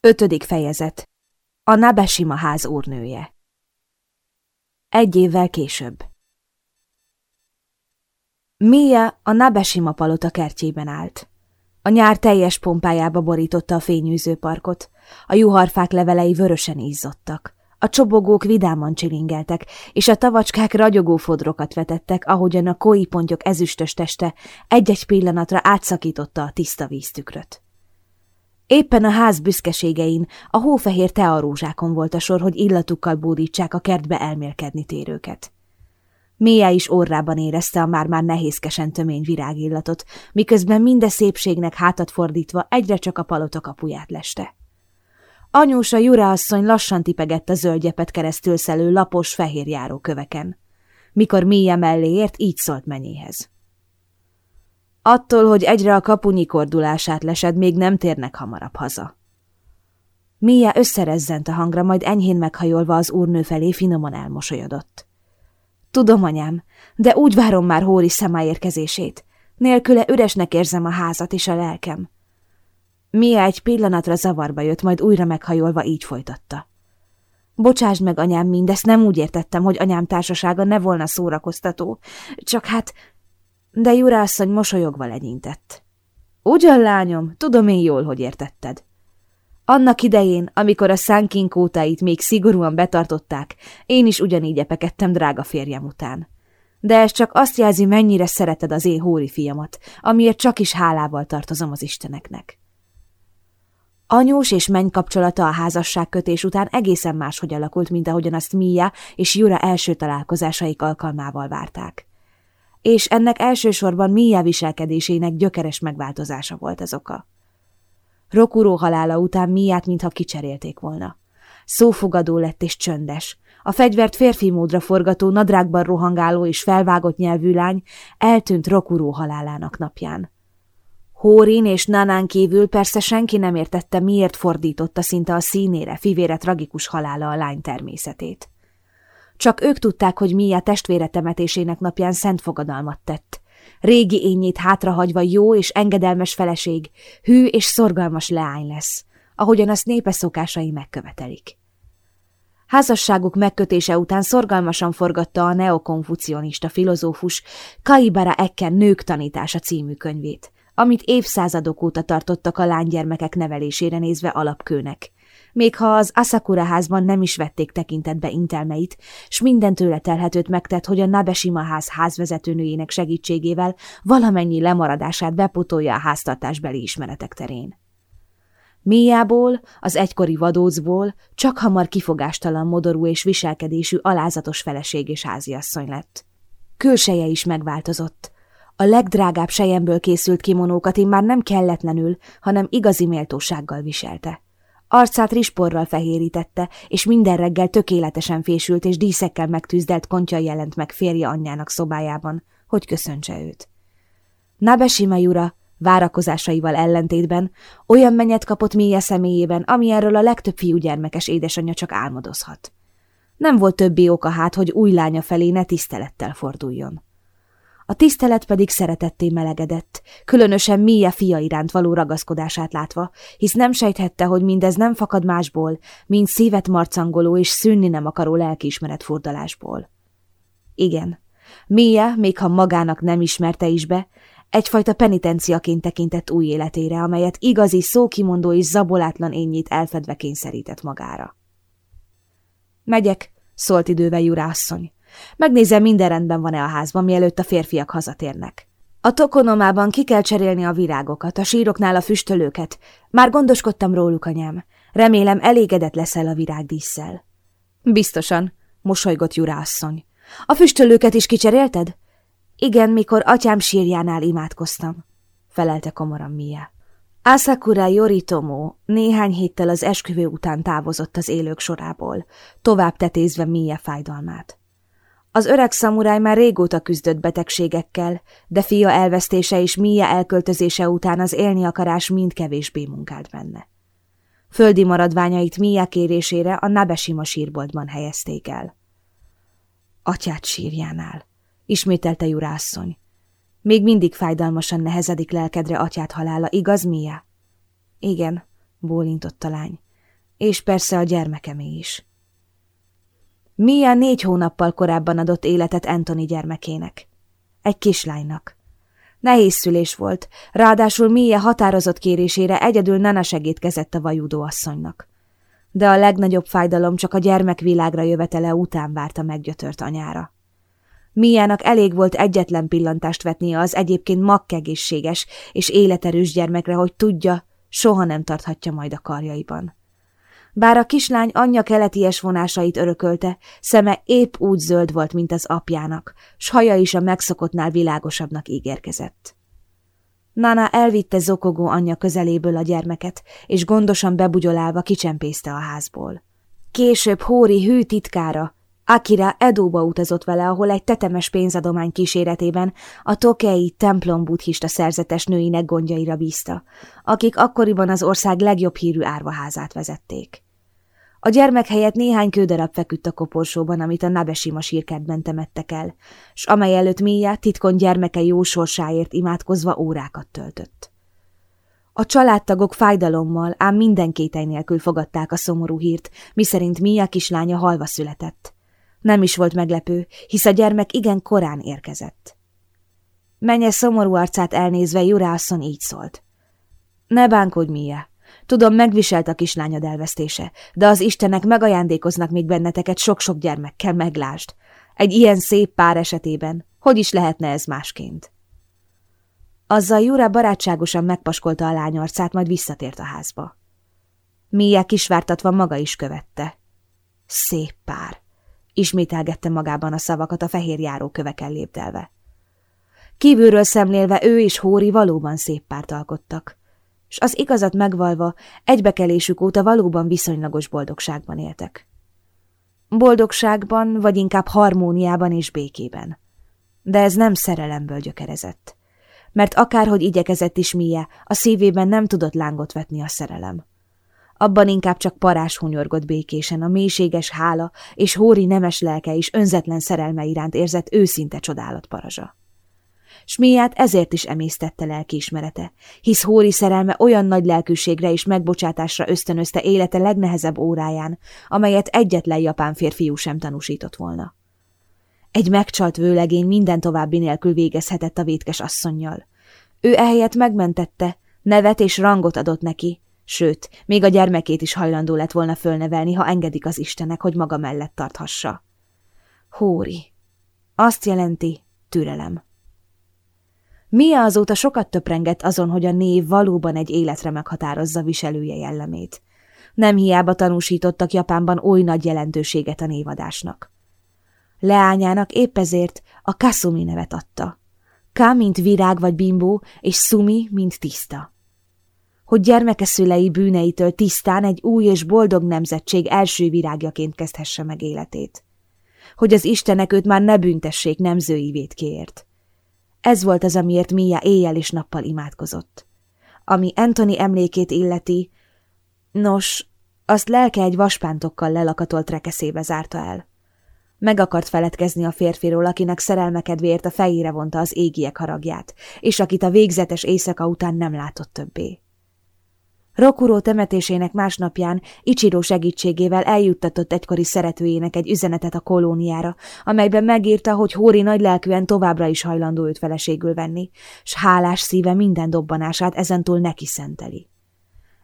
Ötödik fejezet. A Nabesima ház úrnője. Egy évvel később. Mia a Nabesima palota kertjében állt. A nyár teljes pompájába borította a fényűző parkot, a juharfák levelei vörösen izzottak. A csobogók vidáman csilingeltek, és a tavacskák ragyogó fodrokat vetettek, ahogyan a kói pontyok ezüstös teste egy-egy pillanatra átszakította a tiszta víztükröt. Éppen a ház büszkeségein, a hófehér tearózsákon volt a sor, hogy illatukkal bódítsák a kertbe elmélkedni térőket. Mélye is orrában érezte a már-már nehézkesen tömény virágillatot, miközben minden szépségnek hátat fordítva egyre csak a palota kapuját leste. Anyósa Jura asszony lassan tipegett a zöldgyepet keresztül szelő lapos fehér járóköveken. Mikor Mia mellé ért, így szólt menyéhez. Attól, hogy egyre a kapunyi kordulását lesed, még nem térnek hamarabb haza. Mia összerezzent a hangra, majd enyhén meghajolva az úrnő felé finoman elmosolyodott. Tudom, anyám, de úgy várom már Hóri szemá érkezését. Nélküle üresnek érzem a házat és a lelkem. Mia egy pillanatra zavarba jött, majd újra meghajolva így folytatta. Bocsásd meg, anyám, mindezt nem úgy értettem, hogy anyám társasága ne volna szórakoztató, csak hát de Jura asszony mosolyogva legyintett. Ugyan, lányom, tudom én jól, hogy értetted. Annak idején, amikor a szánkinkótáit még szigorúan betartották, én is ugyanígy epekedtem drága férjem után. De ez csak azt jelzi, mennyire szereted az én hóri fiamat, amiért csak is hálával tartozom az isteneknek. Anyós és menny kapcsolata a házasságkötés után egészen máshogy alakult, mint ahogyan azt Mia és Jura első találkozásaik alkalmával várták és ennek elsősorban Mia viselkedésének gyökeres megváltozása volt az oka. Rokuró halála után Miát mintha kicserélték volna. Szófogadó lett és csöndes. A fegyvert férfi módra forgató, nadrágban rohangáló és felvágott nyelvű lány eltűnt Rokuró halálának napján. Hórin és Nanán kívül persze senki nem értette, miért fordította szinte a színére fivére tragikus halála a lány természetét. Csak ők tudták, hogy Mia testvére temetésének napján szent fogadalmat tett. Régi ényét hátrahagyva jó és engedelmes feleség, hű és szorgalmas leány lesz, ahogyan azt népe szokásai megkövetelik. Házasságuk megkötése után szorgalmasan forgatta a neokonfucionista filozófus Kaibara Ekken Nők tanítása című könyvét, amit évszázadok óta tartottak a lánygyermekek nevelésére nézve alapkőnek, még ha az Asakura házban nem is vették tekintetbe intelmeit, s minden tőle telhetőt megtett, hogy a Nabesima ház házvezetőnőjének segítségével valamennyi lemaradását bepotolja a háztartásbeli ismeretek terén. Mélyából, az egykori vadócból csak hamar kifogástalan modorú és viselkedésű alázatos feleség és háziasszony lett. Külseje is megváltozott. A legdrágább sejemből készült kimonókat már nem kelletlenül, hanem igazi méltósággal viselte. Arcát risporral fehérítette, és minden reggel tökéletesen fésült és díszekkel megtűzdelt kontja jelent meg férje anyjának szobájában, hogy köszöntse őt. Nabesima Jura várakozásaival ellentétben olyan menyet kapott mélye személyében, ami erről a legtöbb fiúgyermekes édesanyja csak álmodozhat. Nem volt többi oka hát, hogy új lánya felé ne tisztelettel forduljon. A tisztelet pedig szeretetté melegedett, különösen Mia fia iránt való ragaszkodását látva, hisz nem sejthette, hogy mindez nem fakad másból, mint szívet marcangoló és szűnni nem akaró lelkiismeret fordalásból. Igen, Mia, még ha magának nem ismerte is be, egyfajta penitenciaként tekintett új életére, amelyet igazi szókimondó és zabolátlan ényét elfedve kényszerített magára. Megyek, szólt idővel Jura asszony. Megnézem, minden rendben van-e a házban, mielőtt a férfiak hazatérnek. A tokonomában ki kell cserélni a virágokat, a síroknál a füstölőket. Már gondoskodtam róluk, anyám. Remélem elégedett leszel a virágdísszel. Biztosan, mosolygott Jura asszony. A füstölőket is kicserélted? Igen, mikor atyám sírjánál imádkoztam, felelte komoran Mia. Asakura Yoritomo néhány héttel az esküvő után távozott az élők sorából, tovább tetézve Mia fájdalmát. Az öreg szamuráj már régóta küzdött betegségekkel, de fia elvesztése és Mia elköltözése után az élni akarás mind kevésbé munkált benne. Földi maradványait Mia kérésére a Nabesima sírboltban helyezték el. Atyát sírjánál, ismételte Jurászony. Még mindig fájdalmasan nehezedik lelkedre atyát halála, igaz, Mia? Igen, bólintott a lány. És persze a gyermekem is. Mia négy hónappal korábban adott életet Anthony gyermekének. Egy kislánynak. Nehéz szülés volt, ráadásul Mia határozott kérésére egyedül Nana segítkezett a vajúdó asszonynak. De a legnagyobb fájdalom csak a gyermek világra jövetele után várta meggyötört anyára. Miának elég volt egyetlen pillantást vetnie az egyébként makkegészséges és életerős gyermekre, hogy tudja, soha nem tarthatja majd a karjaiban. Bár a kislány anyja keleties vonásait örökölte, szeme épp úgy zöld volt, mint az apjának, s haja is a megszokottnál világosabbnak ígérkezett. Nana elvitte zokogó anyja közeléből a gyermeket, és gondosan bebugyolálva kicsempészte a házból. Később Hóri hű titkára, Akira Edóba utazott vele, ahol egy tetemes pénzadomány kíséretében a tokei templom buddhista szerzetes nőinek gondjaira bízta, akik akkoriban az ország legjobb hírű árvaházát vezették. A gyermek helyett néhány kődarab feküdt a koporsóban, amit a Nabesima sírkertben temettek el, s amely előtt Mia titkon gyermeke jó sorsáért imádkozva órákat töltött. A családtagok fájdalommal, ám minden kétely nélkül fogadták a szomorú hírt, miszerint Mia kislánya halva született. Nem is volt meglepő, hisz a gyermek igen korán érkezett. Menye szomorú arcát elnézve Jura asszony így szólt. Ne bánkodj, Mia. Tudom, megviselt a kislányod elvesztése, de az istenek megajándékoznak még benneteket sok-sok gyermekkel, meglást. Egy ilyen szép pár esetében, hogy is lehetne ez másként? Azzal Jura barátságosan megpaskolta a lány arcát, majd visszatért a házba. Mia kisvártatva maga is követte. Szép pár ismételgette magában a szavakat a fehér járóköveken lépdelve. Kívülről szemlélve ő és Hóri valóban szép párt alkottak, s az igazat megvalva egybekelésük óta valóban viszonylagos boldogságban éltek. Boldogságban, vagy inkább harmóniában és békében. De ez nem szerelemből gyökerezett. Mert akárhogy igyekezett is Mie, a szívében nem tudott lángot vetni a szerelem. Abban inkább csak parás hunyorgott békésen, a mélységes hála és Hóri nemes lelke is önzetlen szerelme iránt érzett őszinte csodálat parazsa. Smiát ezért is emésztette lelkiismerete, hisz Hóri szerelme olyan nagy lelkűségre és megbocsátásra ösztönözte élete legnehezebb óráján, amelyet egyetlen japán férfiú sem tanúsított volna. Egy megcsalt vőlegény minden további nélkül végezhetett a vétkes asszonnyal. Ő ehelyett megmentette, nevet és rangot adott neki, sőt, még a gyermekét is hajlandó lett volna fölnevelni, ha engedik az Istenek, hogy maga mellett tarthassa. Hóri. Azt jelenti türelem. Mia azóta sokat töprengett azon, hogy a név valóban egy életre meghatározza viselője jellemét. Nem hiába tanúsítottak Japánban oly nagy jelentőséget a névadásnak. Leányának épp ezért a Kasumi nevet adta. Ka, mint virág vagy bimbó, és Sumi, mint tiszta hogy gyermeke szülei bűneitől tisztán egy új és boldog nemzetség első virágjaként kezdhesse meg életét. Hogy az Istenek őt már ne büntessék nemzői védkéért. Ez volt az, amiért Mia éjjel és nappal imádkozott. Ami Anthony emlékét illeti, nos, azt lelke egy vaspántokkal lelakatolt rekeszébe zárta el. Meg akart feledkezni a férfiról, akinek szerelmekedvéért a fejére vonta az égiek haragját, és akit a végzetes éjszaka után nem látott többé. Rokuró temetésének másnapján Ichiro segítségével eljuttatott egykori szeretőjének egy üzenetet a kolóniára, amelyben megírta, hogy Hóri nagylelkűen továbbra is hajlandó őt feleségül venni, s hálás szíve minden dobbanását ezentúl neki szenteli.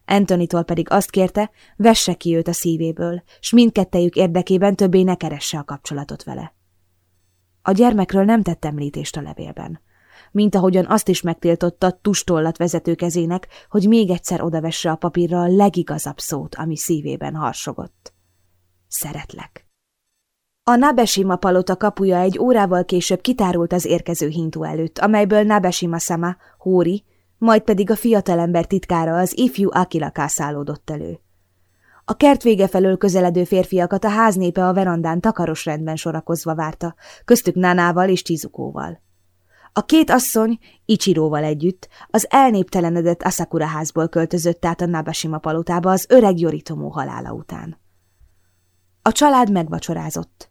Antonitól pedig azt kérte, vesse ki őt a szívéből, s mindkettejük érdekében többé ne keresse a kapcsolatot vele. A gyermekről nem tett említést a levélben mint ahogyan azt is megtiltotta tustollat vezető kezének, hogy még egyszer odavesse a papírra a legigazabb szót, ami szívében harsogott. Szeretlek. A Nabeshima palota kapuja egy órával később kitárult az érkező hintó előtt, amelyből Nabeshima sama, Hóri, majd pedig a fiatalember titkára az ifjú Akila kászálódott elő. A kert vége felől közeledő férfiakat a háznépe a verandán takaros rendben sorakozva várta, köztük Nanával és Csizukóval. A két asszony, Ichiróval együtt, az elnéptelenedett Asakura házból költözött át a Nabashima palotába az öreg Yoritomo halála után. A család megvacsorázott.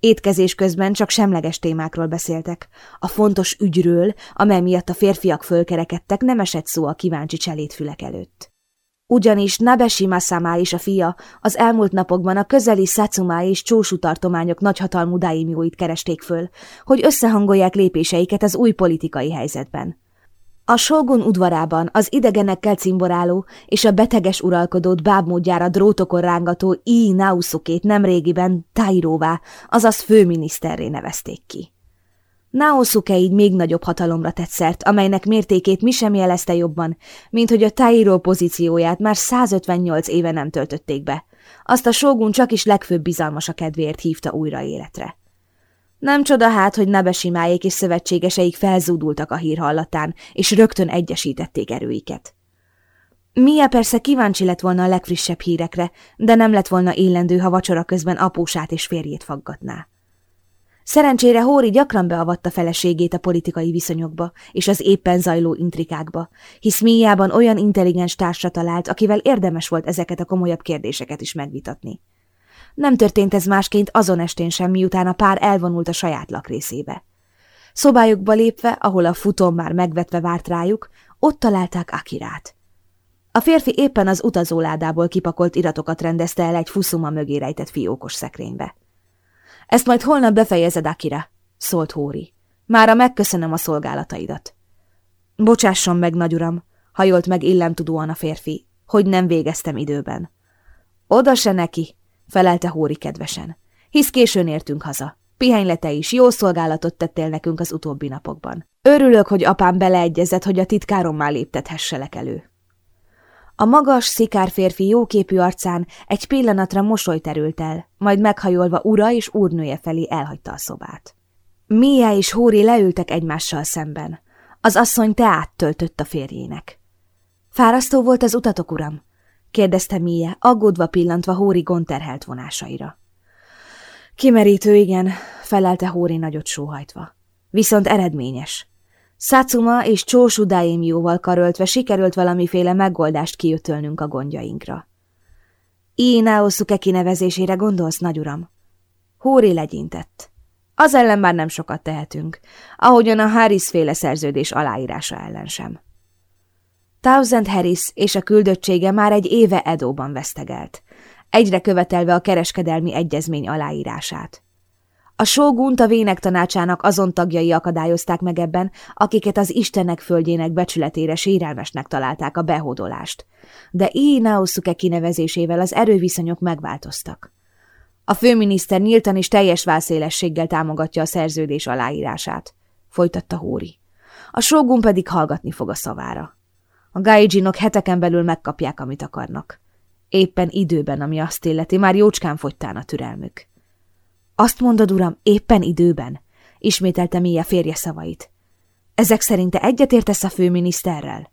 Étkezés közben csak semleges témákról beszéltek. A fontos ügyről, amely miatt a férfiak fölkerekedtek, nem esett szó a kíváncsi cselédfülek előtt. Ugyanis Nabeshima Sama és a fia az elmúlt napokban a közeli Satsuma és Csósú tartományok nagyhatalmú daimjóit keresték föl, hogy összehangolják lépéseiket az új politikai helyzetben. A Shogun udvarában az idegenekkel cimboráló és a beteges uralkodót bábmódjára drótokon rángató I. Nausukét nemrégiben Tairóvá, azaz főminiszterré nevezték ki. Naosuke így még nagyobb hatalomra tett szert, amelynek mértékét mi sem jelezte jobban, mint hogy a Tairo pozícióját már 158 éve nem töltötték be. Azt a sógun csak is legfőbb bizalmas a kedvéért hívta újra életre. Nem csoda hát, hogy Nabesimáék és szövetségeseik felzúdultak a hír hallatán, és rögtön egyesítették erőiket. Mia persze kíváncsi lett volna a legfrissebb hírekre, de nem lett volna élendő, ha vacsora közben apósát és férjét faggatná. Szerencsére Hóri gyakran beavatta feleségét a politikai viszonyokba és az éppen zajló intrikákba, hisz Miában olyan intelligens társra talált, akivel érdemes volt ezeket a komolyabb kérdéseket is megvitatni. Nem történt ez másként azon estén sem, miután a pár elvonult a saját lakrészébe. Szobájukba lépve, ahol a futom már megvetve várt rájuk, ott találták Akirát. A férfi éppen az utazóládából kipakolt iratokat rendezte el egy fuszuma mögé rejtett fiókos szekrénybe. Ezt majd holnap befejezed, Akira, szólt Hóri. Mára megköszönöm a szolgálataidat. Bocsásson meg, nagyuram, hajolt meg illemtudóan a férfi, hogy nem végeztem időben. Oda se neki, felelte Hóri kedvesen. Hisz későn értünk haza. Pihenj le te is, jó szolgálatot tettél nekünk az utóbbi napokban. Örülök, hogy apám beleegyezett, hogy a titkárommal léptethesselek elő. A magas, szikár férfi jóképű arcán egy pillanatra mosoly terült el, majd meghajolva ura és úrnője felé elhagyta a szobát. Mia és Hóri leültek egymással szemben. Az asszony teát töltött a férjének. Fárasztó volt az utatok, uram? kérdezte Mia, aggódva pillantva Hóri gonterhelt vonásaira. Kimerítő, igen, felelte Hóri nagyot sóhajtva. Viszont eredményes. Satsuma és Choshu Daimjóval karöltve sikerült valamiféle megoldást kiütölnünk a gondjainkra. Ii Naosuke kinevezésére gondolsz, nagyuram? Hóri legyintett. Az ellen már nem sokat tehetünk, ahogyan a Harris féle szerződés aláírása ellen sem. Thousand Harris és a küldöttsége már egy éve Edóban vesztegelt, egyre követelve a kereskedelmi egyezmény aláírását. A sógunt a vének tanácsának azon tagjai akadályozták meg ebben, akiket az Istenek földjének becsületére sérelmesnek találták a behódolást. De Ii Naosuke kinevezésével az erőviszonyok megváltoztak. A főminiszter nyíltan és teljes válszélességgel támogatja a szerződés aláírását, folytatta Hóri. A sógun pedig hallgatni fog a szavára. A gaijinok heteken belül megkapják, amit akarnak. Éppen időben, ami azt illeti, már jócskán fogytán a türelmük. Azt mondod, uram, éppen időben, ismételte Mia férje szavait. Ezek szerint te egyetértesz a főminiszterrel?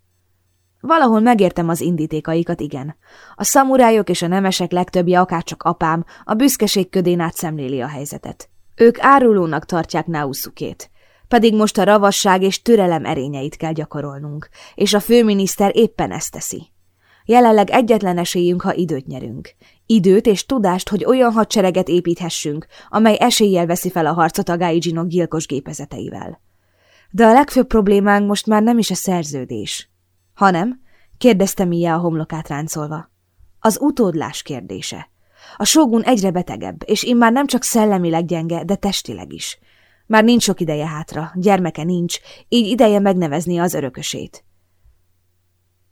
Valahol megértem az indítékaikat, igen. A szamurájok és a nemesek legtöbbje, akárcsak apám, a büszkeség ködén át szemléli a helyzetet. Ők árulónak tartják Nausukét, pedig most a ravasság és türelem erényeit kell gyakorolnunk, és a főminiszter éppen ezt teszi. Jelenleg egyetlen esélyünk, ha időt nyerünk. Időt és tudást, hogy olyan hadsereget építhessünk, amely eséllyel veszi fel a harcot a Gaijinok gyilkos gépezeteivel. De a legfőbb problémánk most már nem is a szerződés. Hanem? kérdezte Mia a homlokát ráncolva. Az utódlás kérdése. A sógun egyre betegebb, és én már nem csak szellemileg gyenge, de testileg is. Már nincs sok ideje hátra, gyermeke nincs, így ideje megnevezni az örökösét.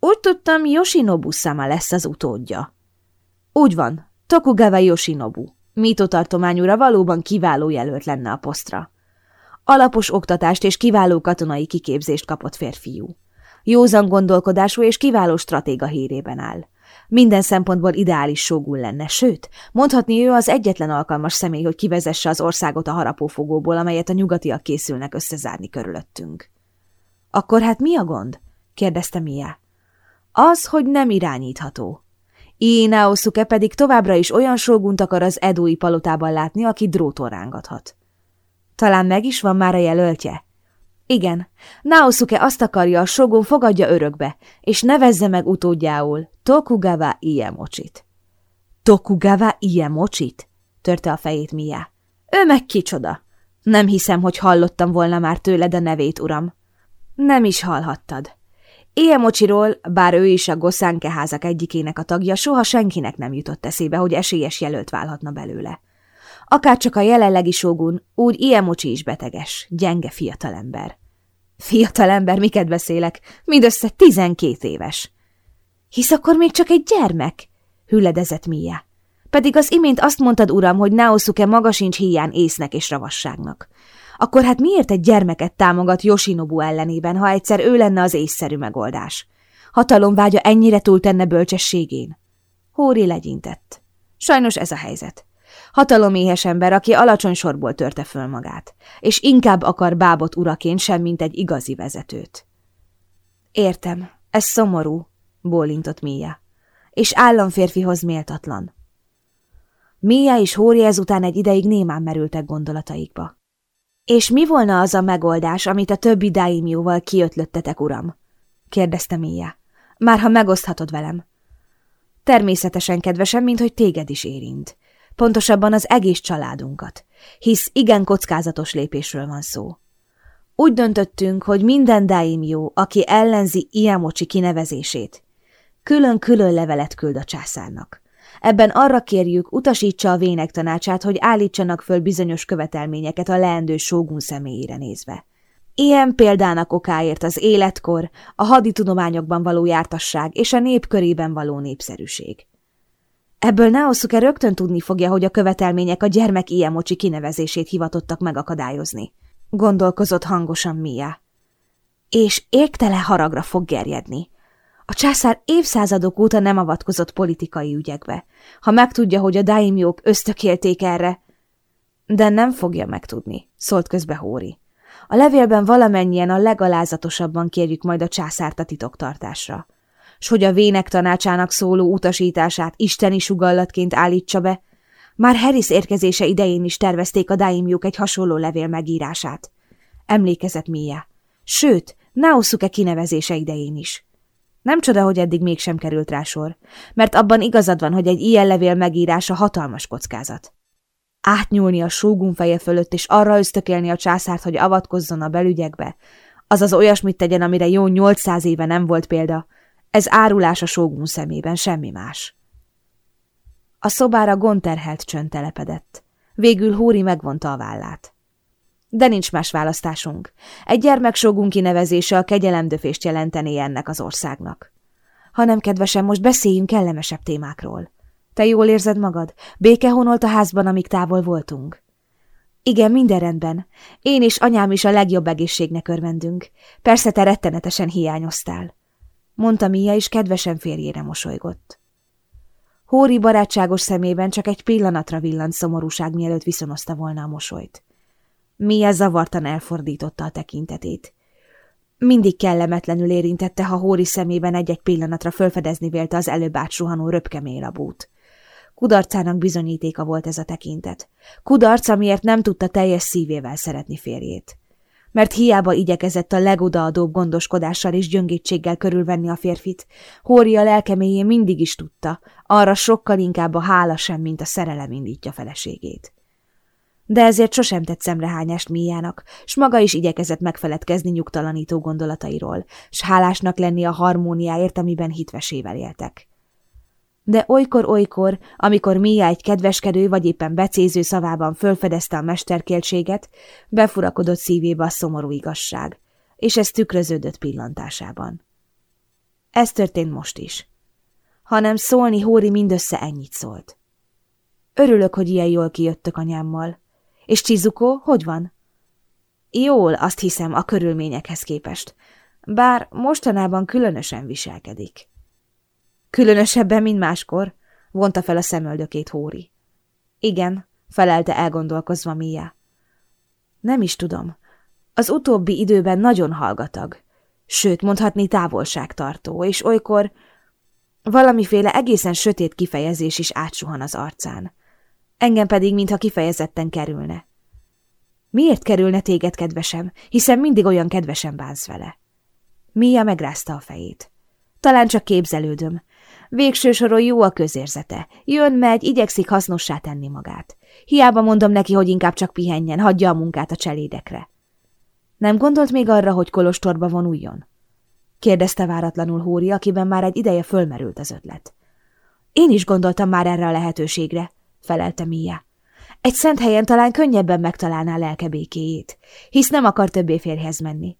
Úgy tudtam, Yoshinobu-sama lesz az utódja. Úgy van, Tokugawa Yoshinobu. Mito tartományúra valóban kiváló jelölt lenne a posztra. Alapos oktatást és kiváló katonai kiképzést kapott férfiú. Józan gondolkodású és kiváló stratéga hírében áll. Minden szempontból ideális sógun lenne, sőt, mondhatni ő az egyetlen alkalmas személy, hogy kivezesse az országot a harapófogóból, amelyet a nyugatiak készülnek összezárni körülöttünk. Akkor hát mi a gond? kérdezte Mia. Az, hogy nem irányítható. Ii Naosuke pedig továbbra is olyan sógunt akar az edói palotában látni, aki dróton rángathat. Talán meg is van már a jelöltje? Igen, Naosuke azt akarja, a sógun fogadja örökbe, és nevezze meg utódjául Tokugawa Iemocsit. Tokugawa Iemocsit? törte a fejét Mia. Ő meg kicsoda? Nem hiszem, hogy hallottam volna már tőled a nevét, uram. Nem is hallhattad. Iemocsiról, bár ő is a Goszánke házak egyikének a tagja, soha senkinek nem jutott eszébe, hogy esélyes jelölt válhatna belőle. Akárcsak a jelenlegi sógun, úgy Iemocsi is beteges, gyenge fiatalember. Fiatalember, miket beszélek? Mindössze tizenkét éves. Hisz akkor még csak egy gyermek, hülledezett Mia. Pedig az imént azt mondtad, uram, hogy Naosuke maga sincs híján észnek és ravasságnak. Akkor hát miért egy gyermeket támogat Yoshinobu ellenében, ha egyszer ő lenne az észszerű megoldás? Hatalomvágya ennyire túltenne bölcsességén? Hóri legyintett. Sajnos ez a helyzet. Hataloméhes ember, aki alacsony sorból törte föl magát, és inkább akar bábot uraként sem, mint egy igazi vezetőt. Értem, ez szomorú, bólintott Mia, és államférfihoz méltatlan. Mia és Hóri ezután egy ideig némán merültek gondolataikba. És mi volna az a megoldás, amit a többi daimjóval kiötlöttetek, uram? kérdezte Mia. Már ha megoszthatod velem. Természetesen kedvesem, mint hogy téged is érint. Pontosabban az egész családunkat, hisz igen kockázatos lépésről van szó. Úgy döntöttünk, hogy minden daimjó, aki ellenzi Iamocsi kinevezését, külön-külön levelet küld a császárnak. Ebben arra kérjük, utasítsa a vének tanácsát, hogy állítsanak föl bizonyos követelményeket a leendő sógun személyére nézve. Ilyen példának okáért az életkor, a haditudományokban való jártasság és a nép körében való népszerűség. Ebből Naosuke rögtön tudni fogja, hogy a követelmények a gyermek Iemocsi kinevezését hivatottak megakadályozni. Gondolkozott hangosan Mia. És égtele haragra fog gerjedni. A császár évszázadok óta nem avatkozott politikai ügyekbe. Ha megtudja, hogy a daimjók ösztökélték erre... De nem fogja megtudni, szólt közbe Hóri. A levélben valamennyien a legalázatosabban kérjük majd a császárt a titoktartásra. S hogy a vének tanácsának szóló utasítását isteni sugallatként állítsa be, már Harris érkezése idején is tervezték a daimjók egy hasonló levél megírását. Emlékezett Mia. Sőt, Naosuke kinevezése idején is. Nem csoda, hogy eddig mégsem került rá sor, mert abban igazad van, hogy egy ilyen levél megírása hatalmas kockázat. Átnyúlni a sógun feje fölött és arra ösztökélni a császárt, hogy avatkozzon a belügyekbe, azaz olyasmit tegyen, amire jó 800 éve nem volt példa, ez árulás a sógun szemében, semmi más. A szobára gonterhelt csönd telepedett. Végül Hóri megvonta a vállát. De nincs más választásunk. Egy gyermeksógun kinevezése a kegyelemdöfést jelenteni ennek az országnak. Hanem, kedvesem, most beszéljünk kellemesebb témákról. Te jól érzed magad? Béke honolt a házban, amíg távol voltunk. Igen, minden rendben. Én és anyám is a legjobb egészségnek örvendünk. Persze te rettenetesen hiányoztál. Mondta Mia, és kedvesen férjére mosolygott. Hóri barátságos szemében csak egy pillanatra villant szomorúság, mielőtt viszonozta volna a mosolyt. Mia zavartan elfordította a tekintetét. Mindig kellemetlenül érintette, ha Hóri szemében egy-egy pillanatra fölfedezni vélte az előbb átsuhanó röpkemélabút. Kudarcának bizonyítéka volt ez a tekintet. Kudarc, amiért nem tudta teljes szívével szeretni férjét. Mert hiába igyekezett a legodaadóbb gondoskodással és gyöngétséggel körülvenni a férfit, Hóri a lelkeméjén mindig is tudta, arra sokkal inkább a hála sem, mint a szerelem indítja feleségét de ezért sosem tett szemrehányást Míjának, s maga is igyekezett megfeledkezni nyugtalanító gondolatairól, s hálásnak lenni a harmóniáért, amiben hitvesével éltek. De olykor-olykor, amikor Mia egy kedveskedő vagy éppen becéző szavában fölfedezte a mesterkéltséget, befurakodott szívébe a szomorú igazság, és ez tükröződött pillantásában. Ez történt most is. Hanem szólni Hóri mindössze ennyit szólt. Örülök, hogy ilyen jól kijöttök anyámmal. És Csizuko hogy van? Jól, azt hiszem, a körülményekhez képest. Bár mostanában különösen viselkedik. Különösebben, mint máskor, vonta fel a szemöldökét Hóri. Igen, felelte elgondolkozva Mia. Nem is tudom. Az utóbbi időben nagyon hallgatag. Sőt, mondhatni távolságtartó, és olykor valamiféle egészen sötét kifejezés is átsuhan az arcán engem pedig mintha kifejezetten kerülne. Miért kerülne téged, kedvesem, hiszen mindig olyan kedvesen bánsz vele? Mia megrázta a fejét. Talán csak képzelődöm. Végső soron jó a közérzete. Jön, megy, igyekszik hasznossá tenni magát. Hiába mondom neki, hogy inkább csak pihenjen, hagyja a munkát a cselédekre. Nem gondolt még arra, hogy kolostorba vonuljon? kérdezte váratlanul Hóri, akiben már egy ideje fölmerült az ötlet. Én is gondoltam már erre a lehetőségre, felelte Mia. Egy szent helyen talán könnyebben megtalálná lelke békéjét, hisz nem akar többé férjhez menni.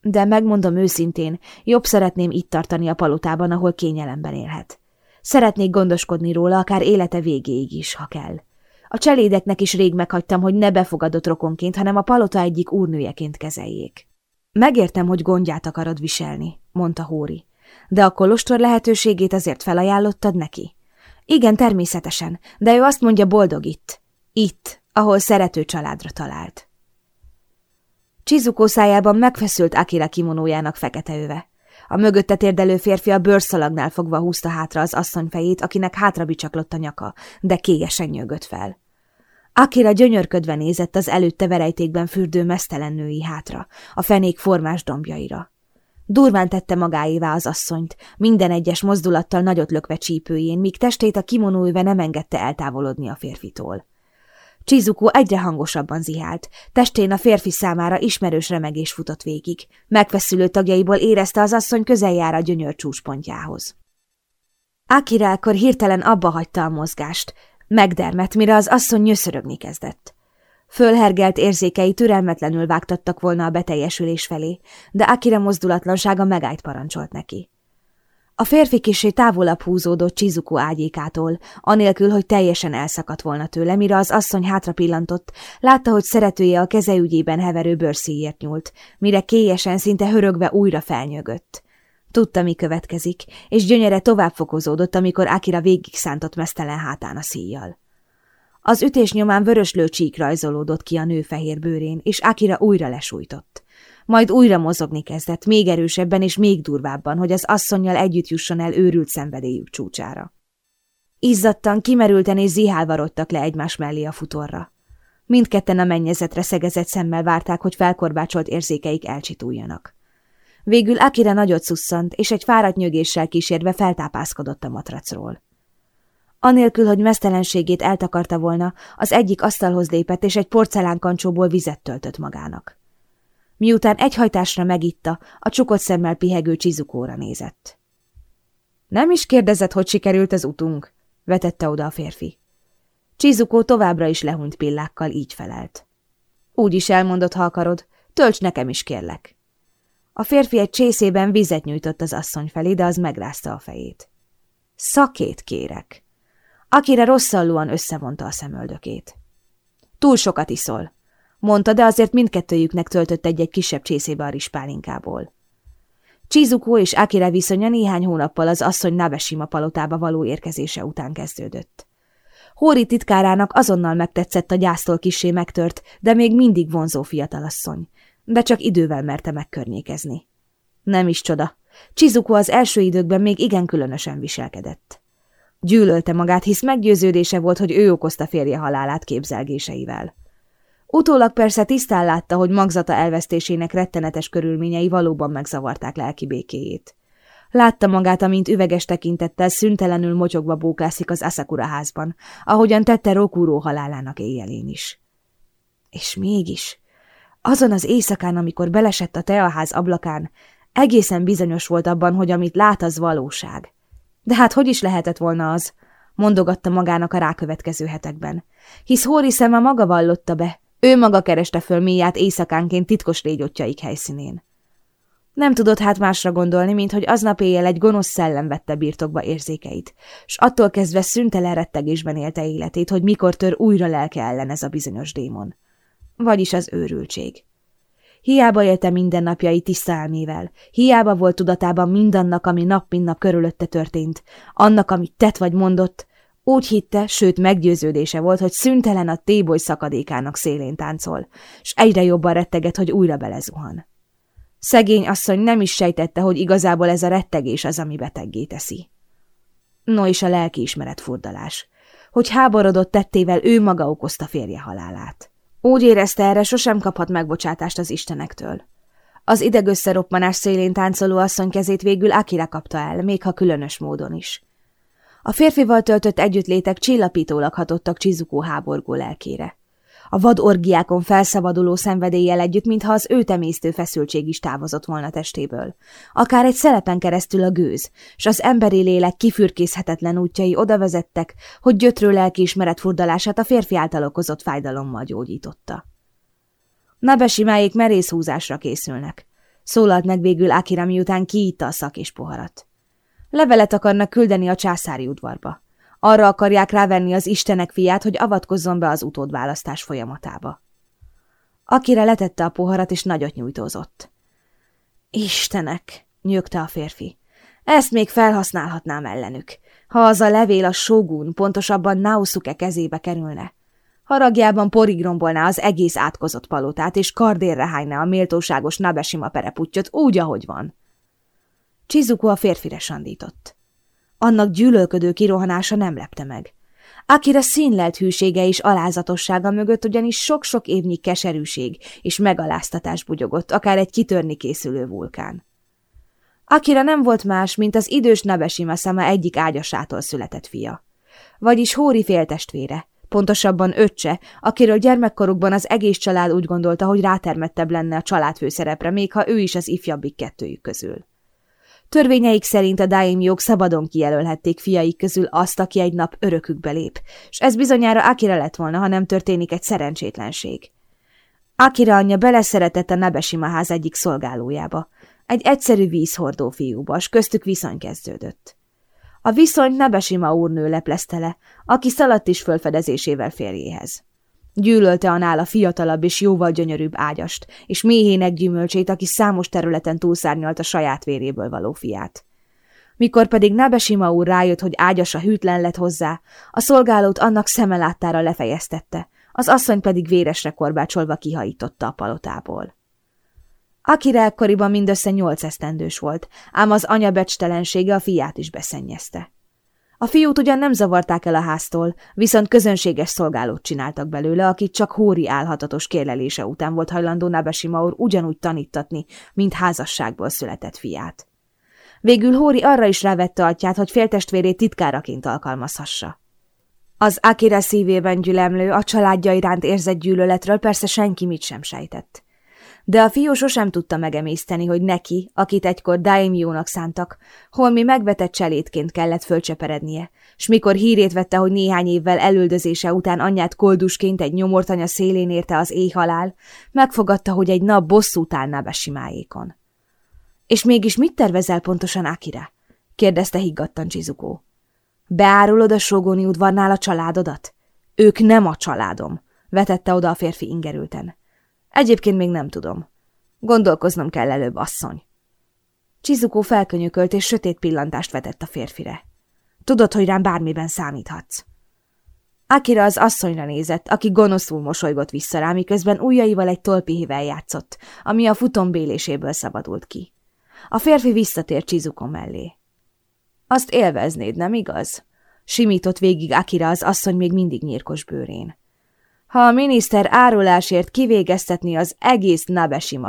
De megmondom őszintén, jobb szeretném itt tartani a palotában, ahol kényelemben élhet. Szeretnék gondoskodni róla, akár élete végéig is, ha kell. A cselédeknek is rég meghagytam, hogy ne befogadott rokonként, hanem a palota egyik úrnőjeként kezeljék. Megértem, hogy gondját akarod viselni, mondta Hóri. De a kolostor lehetőségét azért felajánlottad neki? Igen, természetesen, de ő azt mondja boldog itt. Itt, ahol szerető családra talált. Csizukó szájában megfeszült Akira kimonójának fekete öve. A mögötte térdelő férfi a bőrszalagnál fogva húzta hátra az asszony fejét, akinek hátra bicsaklott a nyaka, de kélyesen nyögött fel. Akira gyönyörködve nézett az előtte verejtékben fürdő mesztelen női hátra, a fenék formás dombjaira. Durván tette magáévá az asszonyt, minden egyes mozdulattal nagyot lökve csípőjén, míg testét a kimonóive nem engedte eltávolodni a férfitól. Csizuku egyre hangosabban zihált, testén a férfi számára ismerős remegés futott végig. Megfeszülő tagjaiból érezte az asszony közel jár a gyönyör csúcspontjához. Akira akkor hirtelen abba hagyta a mozgást, megdermet, mire az asszony nyöszörögni kezdett. Fölhergelt érzékei türelmetlenül vágtattak volna a beteljesülés felé, de Akira mozdulatlansága megállt parancsolt neki. A férfi kisé távolabb húzódott Csizuku ágyékától, anélkül, hogy teljesen elszakadt volna tőle, mire az asszony hátra pillantott, látta, hogy szeretője a kezeügyében heverő bőrszíjért nyúlt, mire kélyesen, szinte hörögve újra felnyögött. Tudta, mi következik, és gyönyere tovább fokozódott, amikor Akira végig szántott mesztelen hátán a szíjjal. Az ütés nyomán vörös lőcsík rajzolódott ki a nő fehér bőrén, és Akira újra lesújtott. Majd újra mozogni kezdett, még erősebben és még durvábban, hogy az asszonynal együtt jusson el őrült szenvedélyük csúcsára. Izzadtan, kimerülten és zihálva rodtak le egymás mellé a futorra. Mindketten a mennyezetre szegezett szemmel várták, hogy felkorbácsolt érzékeik elcsituljanak. Végül Akira nagyot szusszant, és egy fáradt nyögéssel kísérve feltápászkodott a matracról. Anélkül, hogy mesztelenségét eltakarta volna, az egyik asztalhoz lépett, és egy porcelánkancsóból vizet töltött magának. Miután egy hajtásra megitta, a csukott szemmel pihegő csizukóra nézett. Nem is kérdezett, hogy sikerült az utunk, vetette oda a férfi. Csizukó továbbra is lehunyt pillákkal így felelt. Úgy is elmondott, ha akarod, tölts nekem is, kérlek. A férfi egy csészében vizet nyújtott az asszony felé, de az megrázta a fejét. Szakét kérek. Akire rosszallóan összevonta a szemöldökét. Túl sokat iszol, mondta, de azért mindkettőjüknek töltött egy-egy kisebb csészébe a rispálinkából. Csizukó és Akira viszonya néhány hónappal az asszony Navesima palotába való érkezése után kezdődött. Hóri titkárának azonnal megtetszett a gyásztól kisé megtört, de még mindig vonzó fiatalasszony, de csak idővel merte megkörnyékezni. Nem is csoda. Csizukó az első időkben még igen különösen viselkedett. Gyűlölte magát, hisz meggyőződése volt, hogy ő okozta férje halálát képzelgéseivel. Utólag persze tisztán látta, hogy magzata elvesztésének rettenetes körülményei valóban megzavarták lelki békéjét. Látta magát, amint üveges tekintettel szüntelenül motyogva bóklászik az Asakura házban, ahogyan tette Rokúró halálának éjjelén is. És mégis, azon az éjszakán, amikor belesett a teaház ablakán, egészen bizonyos volt abban, hogy amit lát, az valóság. De hát hogy is lehetett volna az? mondogatta magának a rákövetkező hetekben. Hisz Hóri szeme maga vallotta be, ő maga kereste föl mélyát éjszakánként titkos légyotjaik helyszínén. Nem tudott hát másra gondolni, mint hogy aznap éjjel egy gonosz szellem vette birtokba érzékeit, s attól kezdve szüntelen rettegésben élte életét, hogy mikor tör újra lelke ellen ez a bizonyos démon. Vagyis az őrültség. Hiába élte mindennapjai tiszta elmével, hiába volt tudatában mindannak, ami nap mint nap körülötte történt, annak, amit tett vagy mondott, úgy hitte, sőt meggyőződése volt, hogy szüntelen a téboly szakadékának szélén táncol, s egyre jobban retteget, hogy újra belezuhan. Szegény asszony nem is sejtette, hogy igazából ez a rettegés az, ami beteggé teszi. No és a lelkiismeret furdalás, hogy háborodott tettével ő maga okozta férje halálát. Úgy érezte erre, sosem kaphat megbocsátást az istenektől. Az idegösszeroppanás szélén táncoló asszony kezét végül Akira kapta el, még ha különös módon is. A férfival töltött együttlétek csillapítólag hatottak Csizukó háborgó lelkére. A vad orgiákon felszabaduló szenvedéllyel együtt, mintha az ő temésztő feszültség is távozott volna testéből. Akár egy szelepen keresztül a gőz, s az emberi lélek kifürkészhetetlen útjai oda vezettek, hogy gyötrő lelkiismeret furdalását a férfi által okozott fájdalommal gyógyította. Nabesimáék merész húzásra készülnek. Szólalt meg végül Akira miután kiitta a szak és poharat. Levelet akarnak küldeni a császári udvarba. Arra akarják rávenni az istenek fiát, hogy avatkozzon be az utódválasztás folyamatába. Akire letette a poharat, és nagyot nyújtózott. Istenek, nyögte a férfi. Ezt még felhasználhatnám ellenük. Ha az a levél a Shogun, pontosabban Naosuke kezébe kerülne. Haragjában porig rombolná az egész átkozott palotát, és kardérre hányná a méltóságos Nabesima pereputtyot úgy, ahogy van. Chizuko a férfire sandított. Annak gyűlölködő kirohanása nem lepte meg. Akira színlelt hűsége és alázatossága mögött ugyanis sok-sok évnyi keserűség és megaláztatás bugyogott, akár egy kitörni készülő vulkán. Akira nem volt más, mint az idős Nabesima szama egyik ágyasától született fia. Vagyis Hóri féltestvére, pontosabban öccse, akiről gyermekkorukban az egész család úgy gondolta, hogy rátermettebb lenne a család főszerepre, még ha ő is az ifjabbik kettőjük közül. Törvényeik szerint a daimjók szabadon kijelölhették fiaik közül azt, aki egy nap örökükbe lép, és ez bizonyára Akira lett volna, ha nem történik egy szerencsétlenség. Akira anyja beleszeretett a Nabesima ház egyik szolgálójába, egy egyszerű vízhordó fiúba, s köztük viszony kezdődött. A viszony Nebesima úrnő leplezte le, aki szaladt is fölfedezésével férjéhez. Gyűlölte a nála fiatalabb és jóval gyönyörűbb ágyast, és méhének gyümölcsét, aki számos területen túlszárnyalt a saját véréből való fiát. Mikor pedig Nebesima úr rájött, hogy ágyasa hűtlen lett hozzá, a szolgálót annak szeme láttára lefejeztette, az asszony pedig véresre korbácsolva kihajította a palotából. Akire ekkoriban mindössze nyolc esztendős volt, ám az anya becstelensége a fiát is beszennyezte. A fiút ugyan nem zavarták el a háztól, viszont közönséges szolgálót csináltak belőle, akit csak Hóri álhatatos kérlelése után volt hajlandó Nabesi Maur ugyanúgy tanítatni, mint házasságból született fiát. Végül Hóri arra is rávette atyát, hogy féltestvérét titkáraként alkalmazhassa. Az Akira szívében gyülemlő, a családja iránt érzett gyűlöletről persze senki mit sem sejtett de a fiú sosem tudta megemészteni, hogy neki, akit egykor daimjónak szántak, holmi megvetett cselétként kellett fölcseperednie, s mikor hírét vette, hogy néhány évvel elüldözése után anyját koldusként egy nyomortanya szélén érte az éjhalál, megfogadta, hogy egy nap bosszút állná be simáékon. És mégis mit tervezel pontosan Akira? kérdezte higgadtan Csizukó. Beárulod a Sogoni udvarnál a családodat? Ők nem a családom, vetette oda a férfi ingerülten. Egyébként még nem tudom. Gondolkoznom kell előbb, asszony. Csizukó felkönyökölt és sötét pillantást vetett a férfire. Tudod, hogy rám bármiben számíthatsz. Akira az asszonyra nézett, aki gonoszul mosolygott vissza rá, miközben ujjaival egy tolpihivel játszott, ami a futombéléséből szabadult ki. A férfi visszatért Csizukó mellé. Azt élveznéd, nem igaz? Simított végig Akira az asszony még mindig nyírkos bőrén ha a miniszter árulásért kivégeztetni az egész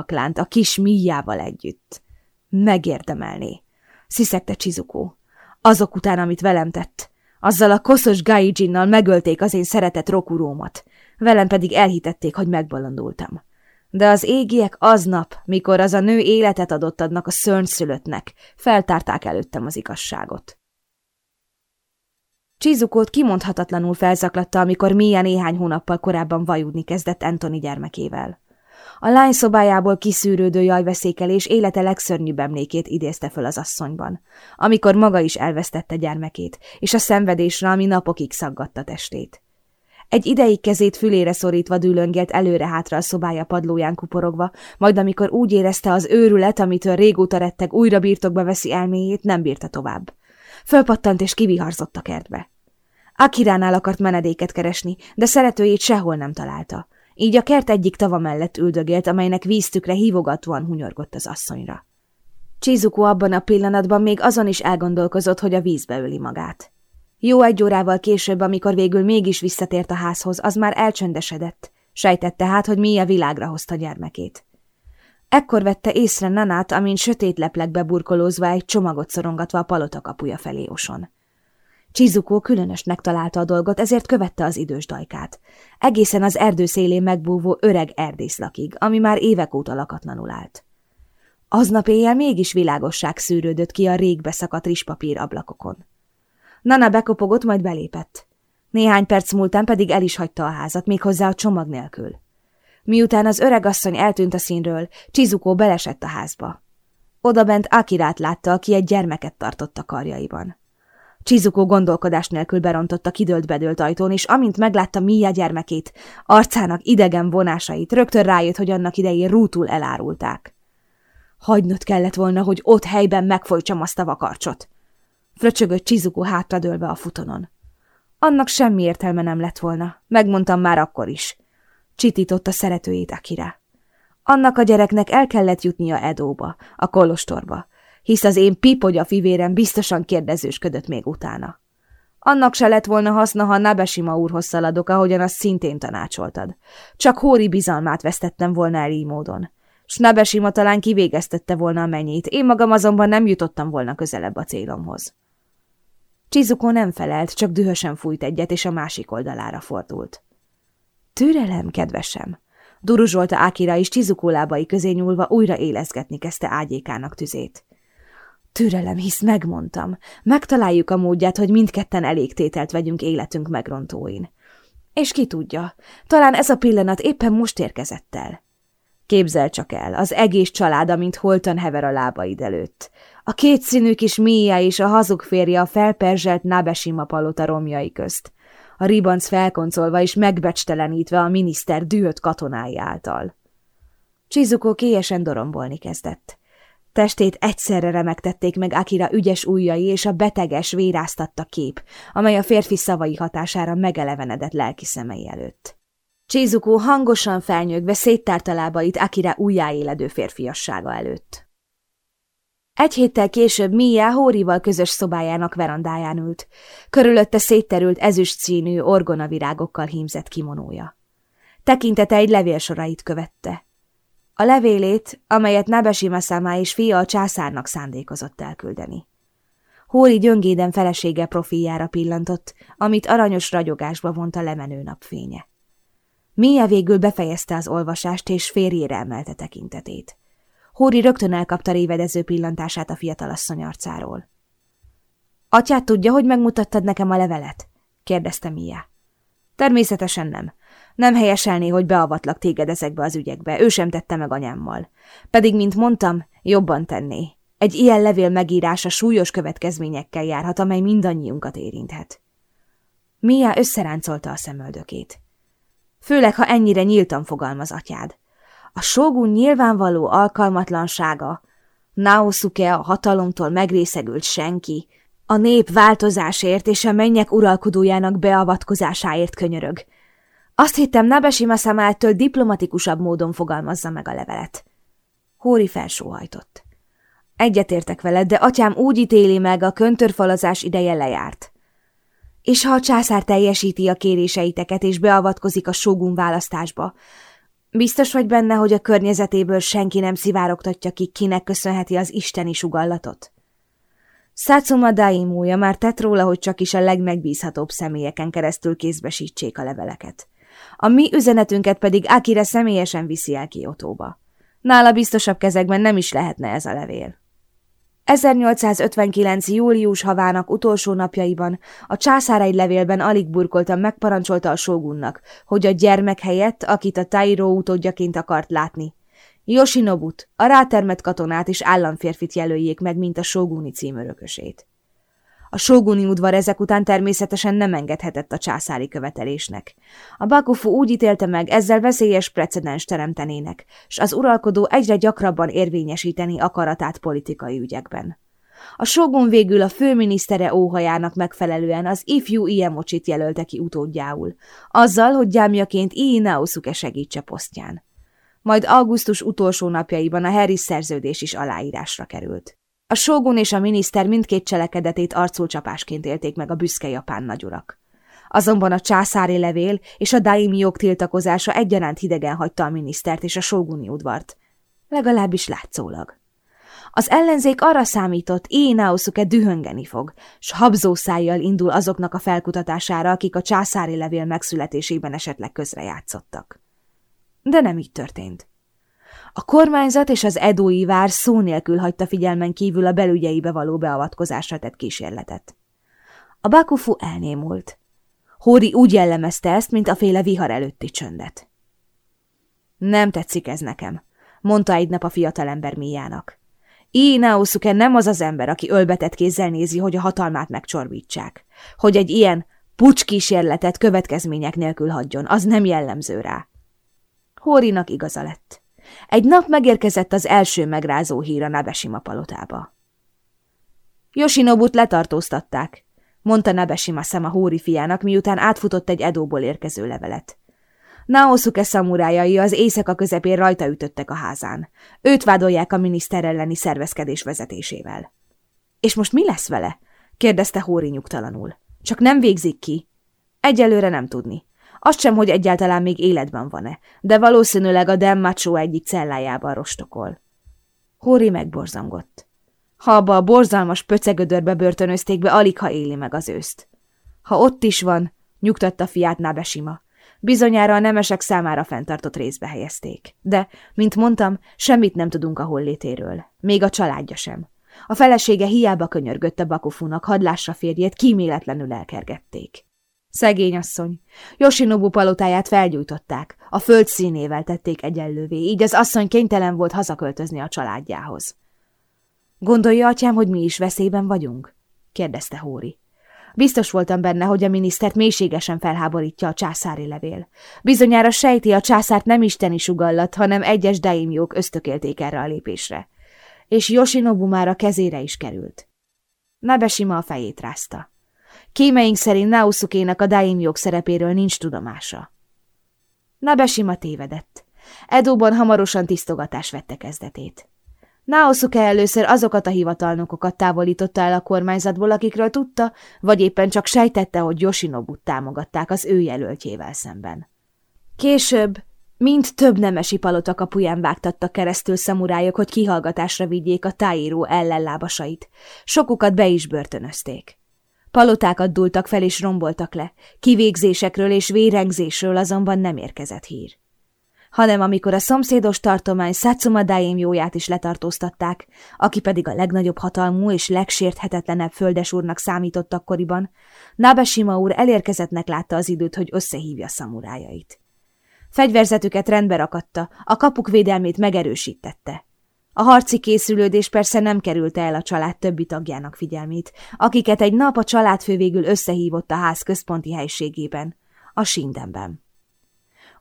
klánt a kis míjával együtt. Megérdemelné, sziszegte Csizukó. Azok után, amit velem tett. Azzal a koszos Gaijinnal megölték az én szeretett rokurómat, velem pedig elhitették, hogy megbolondultam. De az égiek aznap, mikor az a nő életet adott adnak a szörnyszülöttnek, feltárták előttem az igazságot. Csizukót kimondhatatlanul felzaklatta, amikor Mia néhány hónappal korábban vajudni kezdett Anthony gyermekével. A lány szobájából kiszűrődő jajveszékelés élete legszörnyűbb emlékét idézte föl az asszonyban, amikor maga is elvesztette gyermekét, és a szenvedésre, ami napokig szaggatta testét. Egy ideig kezét fülére szorítva dűlöngélt előre-hátra a szobája padlóján kuporogva, majd amikor úgy érezte az őrület, amitől régóta retteg, újra birtokba veszi elméjét, nem bírta tovább. Fölpattant és kiviharzott a kertbe. Akiránál akart menedéket keresni, de szeretőjét sehol nem találta. Így a kert egyik tava mellett üldögélt, amelynek víztükre hívogatóan hunyorgott az asszonyra. Csizuko abban a pillanatban még azon is elgondolkozott, hogy a vízbe öli magát. Jó egy órával később, amikor végül mégis visszatért a házhoz, az már elcsöndesedett. Sejtette hát, hogy Mia világra hozta gyermekét. Ekkor vette észre Nanát, amint sötét leplekbe burkolózva egy csomagot szorongatva a palota kapuja felé oson. Chizuko különösnek találta a dolgot, ezért követte az idős dajkát. Egészen az erdő szélén megbúvó öreg erdészlakig, ami már évek óta lakatlanul állt. Aznap éjjel mégis világosság szűrődött ki a rég beszakadt rispapír ablakokon. Nana bekopogott, majd belépett. Néhány perc múltán pedig el is hagyta a házat, méghozzá a csomag nélkül. Miután az öregasszony eltűnt a színről, Chizuko belesett a házba. Odabent Akirát látta, aki egy gyermeket tartott a karjaiban. Chizuko gondolkodás nélkül berontott a kidőlt-bedőlt ajtón, és amint meglátta Mia gyermekét, arcának idegen vonásait, rögtön rájött, hogy annak idején rútul elárulták. Hagynod kellett volna, hogy ott helyben megfolytsam azt a vakarcsot. Fröcsögött Chizuko hátradőlve a futonon. Annak semmi értelme nem lett volna, megmondtam már akkor is. Csitította szeretőjét Akira. Annak a gyereknek el kellett jutnia Edóba, a kolostorba, hisz az én pipogya fivérem biztosan kérdezősködött még utána. Annak se lett volna haszna, ha Nabesima úrhoz szaladok, ahogyan azt szintén tanácsoltad. Csak Hóri bizalmát vesztettem volna el így módon. S Nabesima talán kivégeztette volna a mennyét, én magam azonban nem jutottam volna közelebb a célomhoz. Csizuko nem felelt, csak dühösen fújt egyet, és a másik oldalára fordult. Türelem, kedvesem! Duruzsolta Ákira is Csizukó lábai közé nyúlva újra élezgetni kezdte ágyékának tüzét. Türelem, hisz megmondtam. Megtaláljuk a módját, hogy mindketten elégtételt vegyünk életünk megrontóin. És ki tudja, talán ez a pillanat éppen most érkezett el. Képzel csak el, az egész család, amint holtan hever a lábaid előtt. A kétszínű kis Mia és a hazug férje a felperzselt Nabesima palota romjai közt. A ribanc felkoncolva és megbecstelenítve a miniszter dühött katonái által. Csizuko kélyesen dorombolni kezdett. Testét egyszerre remektették meg Akira ügyes ujjai és a beteges, véráztatta kép, amely a férfi szavai hatására megelevenedett lelki szemei előtt. Csizuko hangosan felnyögve széttárta lábait Akira újjáéledő férfiassága előtt. Egy héttel később Mia Hórival közös szobájának verandáján ült. Körülötte szétterült ezüst színű orgonavirágokkal hímzett kimonója. Tekintete egy levélsorait követte. A levélét, amelyet Nabesima számá és fia a császárnak szándékozott elküldeni. Hóri gyöngéden felesége profiljára pillantott, amit aranyos ragyogásba vonta lemenő napfénye. Mia végül befejezte az olvasást, és férjére emelte tekintetét. Hóri rögtön elkapta révedező pillantását a fiatalasszony arcáról. Atyát tudja, hogy megmutattad nekem a levelet? kérdezte Mia. Természetesen nem. Nem helyeselné, hogy beavatlak téged ezekbe az ügyekbe, ő sem tette meg anyámmal. Pedig, mint mondtam, jobban tenné. Egy ilyen levél megírása súlyos következményekkel járhat, amely mindannyiunkat érinthet. Mia összeráncolta a szemöldökét. Főleg, ha ennyire nyíltan fogalmaz atyád. A sógun nyilvánvaló alkalmatlansága, Naosuke a hatalomtól megrészegült senki, a nép változásért és a mennyek uralkodójának beavatkozásáért könyörög. Azt hittem, Nabeshima szemáltől diplomatikusabb módon fogalmazza meg a levelet. Hóri felsóhajtott. Egyetértek veled, de atyám úgy ítéli meg, a köntörfalazás ideje lejárt. És ha a császár teljesíti a kéréseiteket és beavatkozik a sógun választásba, Biztos vagy benne, hogy a környezetéből senki nem szivárogtatja ki, kinek köszönheti az isteni sugallatot? Szácuma Daimúja már tett róla, hogy csak is a legmegbízhatóbb személyeken keresztül kézbesítsék a leveleket. A mi üzenetünket pedig Akira személyesen viszi el Kiotóba. Nála biztosabb kezekben nem is lehetne ez a levél. 1859. július havának utolsó napjaiban a császár egy levélben alig burkoltan megparancsolta a sógunnak, hogy a gyermek helyett, akit a Tairo utódjaként akart látni, Yoshinobut, a rátermett katonát és államférfit jelöljék meg, mint a sóguni címörökösét. A sóguni udvar ezek után természetesen nem engedhetett a császári követelésnek. A Bakufu úgy ítélte meg, ezzel veszélyes precedens teremtenének, s az uralkodó egyre gyakrabban érvényesíteni akaratát politikai ügyekben. A sógun végül a főminisztere óhajának megfelelően az ifjú Iemocsit jelölte ki utódjául, azzal, hogy gyámjaként Ii Naosuke segítse posztján. Majd augusztus utolsó napjaiban a Harris szerződés is aláírásra került. A sógun és a miniszter mindkét cselekedetét arculcsapásként élték meg a büszke japán nagyurak. Azonban a császári levél és a jog tiltakozása egyaránt hidegen hagyta a minisztert és a sóguni udvart. Legalábbis látszólag. Az ellenzék arra számított, Iinaosuke dühöngeni fog, s habzószájjal indul azoknak a felkutatására, akik a császári levél megszületésében esetleg közrejátszottak. De nem így történt. A kormányzat és az edói vár szó nélkül hagyta figyelmen kívül a belügyeibe való beavatkozásra tett kísérletet. A Bakufu elnémult. Hóri úgy jellemezte ezt, mint a féle vihar előtti csöndet. Nem tetszik ez nekem, mondta egy nap a fiatalember Miának. Ii Naosuke nem az az ember, aki ölbetett kézzel nézi, hogy a hatalmát megcsorbítsák. Hogy egy ilyen pucskísérletet következmények nélkül hagyjon, az nem jellemző rá. Hórinak igaza lett. Egy nap megérkezett az első megrázó hír a Nabesima palotába. Yoshinobut letartóztatták, mondta Nabesima szem a Hóri fiának, miután átfutott egy Edóból érkező levelet. Naosuke szamurájai az éjszaka közepén rajta ütöttek a házán. Őt vádolják a miniszter elleni szervezkedés vezetésével. És most mi lesz vele? kérdezte Hóri nyugtalanul. Csak nem végzik ki? Egyelőre nem tudni. Azt sem, hogy egyáltalán még életben van-e, de valószínűleg a Demmacho egyik cellájában rostokol. Hóri megborzongott. Ha abba a borzalmas pöcegödörbe börtönözték be, alig ha éli meg az őszt. Ha ott is van, nyugtatta fiát Nabesima, Bizonyára a nemesek számára fenntartott részbe helyezték. De, mint mondtam, semmit nem tudunk a hollétéről. Még a családja sem. A felesége hiába könyörgött a Bakufunak, hadlásra férjét kíméletlenül elkergették. Szegény asszony. Yoshinobu palotáját felgyújtották, a föld színével tették egyenlővé, így az asszony kénytelen volt hazaköltözni a családjához. Gondolja, atyám, hogy mi is veszélyben vagyunk? kérdezte Hóri. Biztos voltam benne, hogy a minisztert mélységesen felháborítja a császári levél. Bizonyára sejti, a császárt nem isteni sugallat, hanem egyes daimjók ösztökélték erre a lépésre. És Yoshinobu már a kezére is került. Nabesima a fejét rázta. Kémeink szerint Naosukénak a daimjók szerepéről nincs tudomása. Nabesima tévedett. Edóban hamarosan tisztogatás vette kezdetét. Naosuke először azokat a hivatalnokokat távolította el a kormányzatból, akikről tudta, vagy éppen csak sejtette, hogy Yoshinobut támogatták az ő jelöltjével szemben. Később mind több nemesi palota kapuján vágtattak keresztül szamurájok, hogy kihallgatásra vigyék a tájíró ellenlábasait. Sokukat be is börtönözték. Palotákat dultak fel és romboltak le, kivégzésekről és vérengzésről azonban nem érkezett hír hanem amikor a szomszédos tartomány Satsuma jóját is letartóztatták, aki pedig a legnagyobb hatalmú és legsérthetetlenebb földesúrnak számított akkoriban, Nabeshima úr elérkezettnek látta az időt, hogy összehívja szamurájait. Fegyverzetüket rendbe rakatta, a kapuk védelmét megerősítette. A harci készülődés persze nem kerülte el a család többi tagjának figyelmét, akiket egy nap a családfő végül összehívott a ház központi helységében, a Sindenben.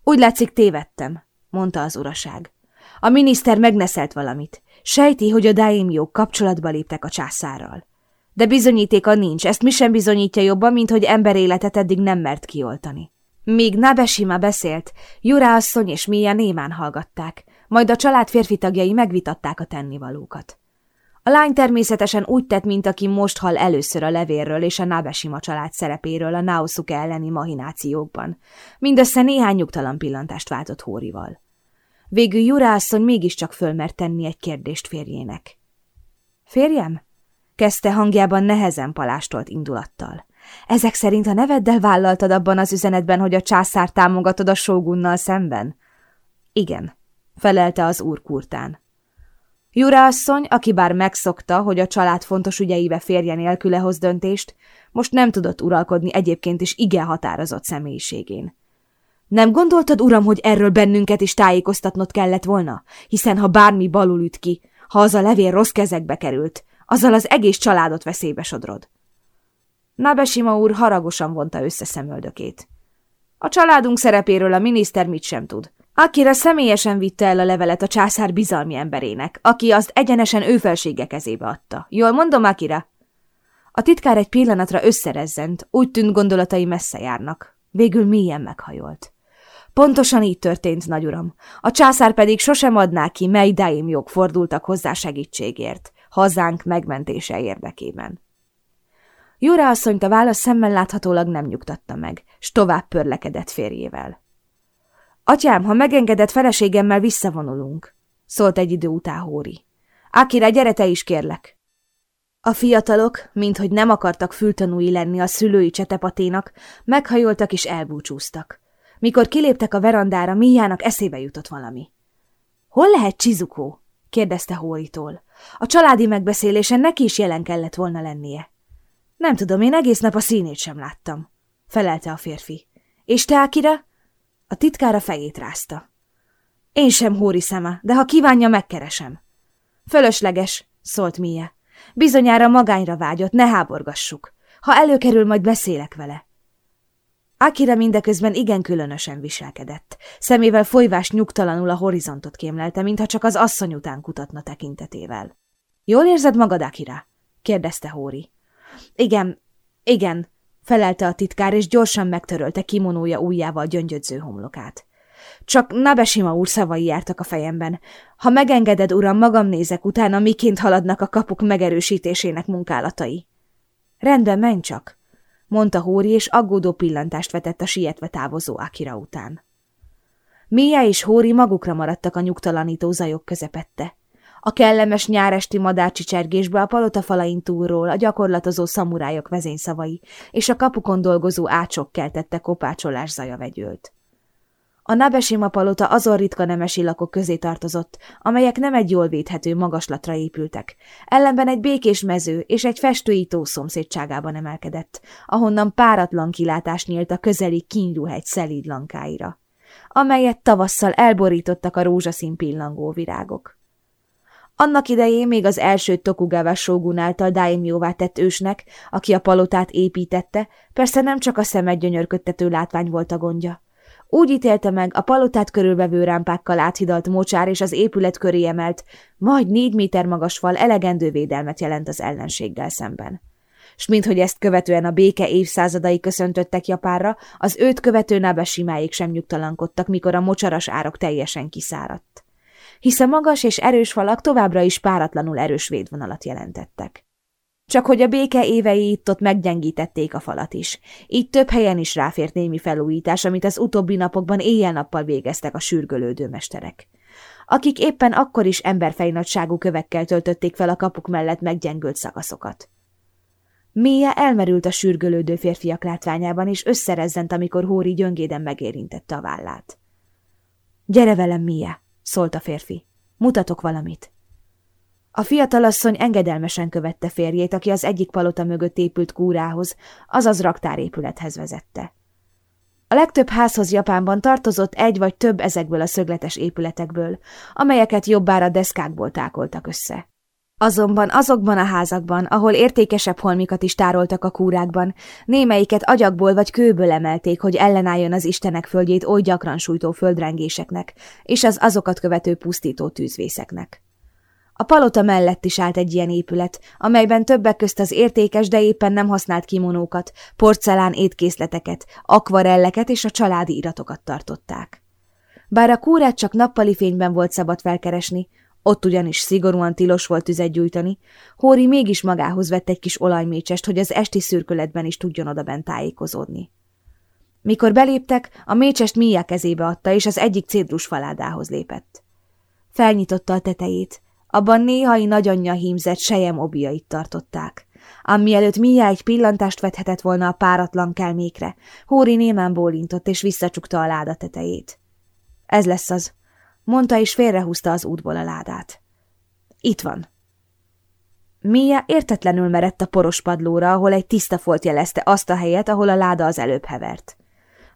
Úgy látszik tévedtem, mondta az uraság. A miniszter megneszelt valamit. Sejti, hogy a daimjók kapcsolatba léptek a császárral. De bizonyítéka nincs, ezt mi sem bizonyítja jobban, mint hogy emberéletet eddig nem mert kioltani. Míg Nabesima beszélt, Jura asszony és Mia némán hallgatták, majd a család férfi tagjai megvitatták a tennivalókat. A lány természetesen úgy tett, mint aki most hall először a levérről és a Nabesima család szerepéről a Naosuke elleni mahinációkban. Mindössze néhány nyugtalan pillantást váltott Hórival. Végül Jura asszony mégiscsak fölmert tenni egy kérdést férjének. Férjem? Kezdte hangjában nehezen palástolt indulattal. Ezek szerint a neveddel vállaltad abban az üzenetben, hogy a császár támogatod a sógunnal szemben? Igen, felelte az úr kurtán. Jura asszony, aki bár megszokta, hogy a család fontos ügyeibe férje nélküle hoz döntést, most nem tudott uralkodni egyébként is igen határozott személyiségén. Nem gondoltad, uram, hogy erről bennünket is tájékoztatnod kellett volna? Hiszen ha bármi balul üt ki, ha az a levél rossz kezekbe került, azzal az egész családot veszélybe sodrod. Nabesima úr haragosan vonta össze szemöldökét. A családunk szerepéről a miniszter mit sem tud. Akira személyesen vitte el a levelet a császár bizalmi emberének, aki azt egyenesen ő felsége kezébe adta. Jól mondom, Akira? A titkár egy pillanatra összerezzent, úgy tűnt gondolatai messze járnak. Végül mélyen meghajolt. Pontosan így történt, nagyuram. A császár pedig sosem adná ki, mely daimjog fordultak hozzá segítségért, hazánk megmentése érdekében. Jura asszonyt a válasz szemmel láthatólag nem nyugtatta meg, s tovább pörlekedett férjével. Atyám, ha megengedett feleségemmel visszavonulunk, szólt egy idő után Hóri. Akira, gyere te is, kérlek! A fiatalok, minthogy nem akartak fültanúi lenni a szülői csetepaténak, meghajoltak és elbúcsúztak. Mikor kiléptek a verandára, Mihának eszébe jutott valami. – Hol lehet Csizukó? – kérdezte Hóritól. A családi megbeszélésen neki is jelen kellett volna lennie. – Nem tudom, én egész nap a színét sem láttam – felelte a férfi. – És te, Akira? A titkára fejét rázta. – Én sem Hóri szeme, de ha kívánja, megkeresem. – Fölösleges – szólt Mia. Bizonyára magányra vágyott, ne háborgassuk. Ha előkerül, majd beszélek vele. Akira mindeközben igen különösen viselkedett. Szemével folyvás nyugtalanul a horizontot kémlelte, mintha csak az asszony után kutatna tekintetével. Jól érzed magad, Akira? kérdezte Hóri. Igen, igen, felelte a titkár, és gyorsan megtörölte kimonója ujjával gyöngyödző homlokát. Csak Nabesima úr szavai jártak a fejemben. Ha megengeded, uram, magam nézek utána, miként haladnak a kapuk megerősítésének munkálatai. Rendben, menj csak, mondta Hóri, és aggódó pillantást vetett a sietve távozó Akira után. Mia és Hóri magukra maradtak a nyugtalanító zajok közepette. A kellemes nyáresti madárcsicsergésbe a palota falain túlról a gyakorlatozó szamurájok vezényszavai és a kapukon dolgozó ácsok keltette kopácsolás zaja vegyült. A Nabesima palota azon ritka nemesi lakok közé tartozott, amelyek nem egy jól védhető magaslatra épültek. Ellenben egy békés mező és egy festői tó szomszédságában emelkedett, ahonnan páratlan kilátás nyílt a közeli Kingyuhegy szelíd lankáira, amelyet tavasszal elborítottak a rózsaszín pillangó virágok. Annak idején még az első Tokugawa sógun által daimjóvá tett ősnek, aki a palotát építette, persze nem csak a szemed gyönyörködtető látvány volt a gondja. Úgy ítélte meg a palotát körülvevő rámpákkal áthidalt mocsár és az épület köré emelt, majd négy méter magas fal elegendő védelmet jelent az ellenséggel szemben. S minthogy ezt követően a béke évszázadai köszöntöttek Japánra, az őt követő Nabesimáig sem nyugtalankodtak, mikor a mocsaras árok teljesen kiszáradt. Hisz a magas és erős falak továbbra is páratlanul erős védvonalat jelentettek. Csak hogy a béke évei itt-ott meggyengítették a falat is. Így több helyen is ráfért némi felújítás, amit az utóbbi napokban éjjel-nappal végeztek a sürgölődő mesterek. Akik éppen akkor is emberfejnagyságú kövekkel töltötték fel a kapuk mellett meggyengült szakaszokat. Mia elmerült a sürgölődő férfiak látványában, és összerezzent, amikor Hóri gyöngéden megérintette a vállát. – Gyere velem, Mia! – szólt a férfi. – Mutatok valamit. A fiatalasszony engedelmesen követte férjét, aki az egyik palota mögött épült kúrához, azaz raktárépülethez vezette. A legtöbb házhoz Japánban tartozott egy vagy több ezekből a szögletes épületekből, amelyeket jobbára deszkákból tákoltak össze. Azonban azokban a házakban, ahol értékesebb holmikat is tároltak a kúrákban, némelyiket agyagból vagy kőből emelték, hogy ellenálljon az Istenek földjét oly gyakran sújtó földrengéseknek és az azokat követő pusztító tűzvészeknek. A palota mellett is állt egy ilyen épület, amelyben többek közt az értékes, de éppen nem használt kimonókat, porcelán étkészleteket, akvarelleket és a családi iratokat tartották. Bár a kúrát csak nappali fényben volt szabad felkeresni, ott ugyanis szigorúan tilos volt tüzet gyújtani, Hóri mégis magához vett egy kis olajmécsest, hogy az esti szürkületben is tudjon odabent tájékozódni. Mikor beléptek, a mécsest Mia kezébe adta, és az egyik cédrus faládához lépett. Felnyitotta a tetejét, abban néhai nagyanyja hímzett sejem obiait tartották. Ám mielőtt Mia egy pillantást vethetett volna a páratlan kelmékre, Hóri némán bólintott és visszacsukta a láda tetejét. Ez lesz az, mondta és félrehúzta az útból a ládát. Itt van. Mia értetlenül merett a poros padlóra, ahol egy tiszta folt jelezte azt a helyet, ahol a láda az előbb hevert.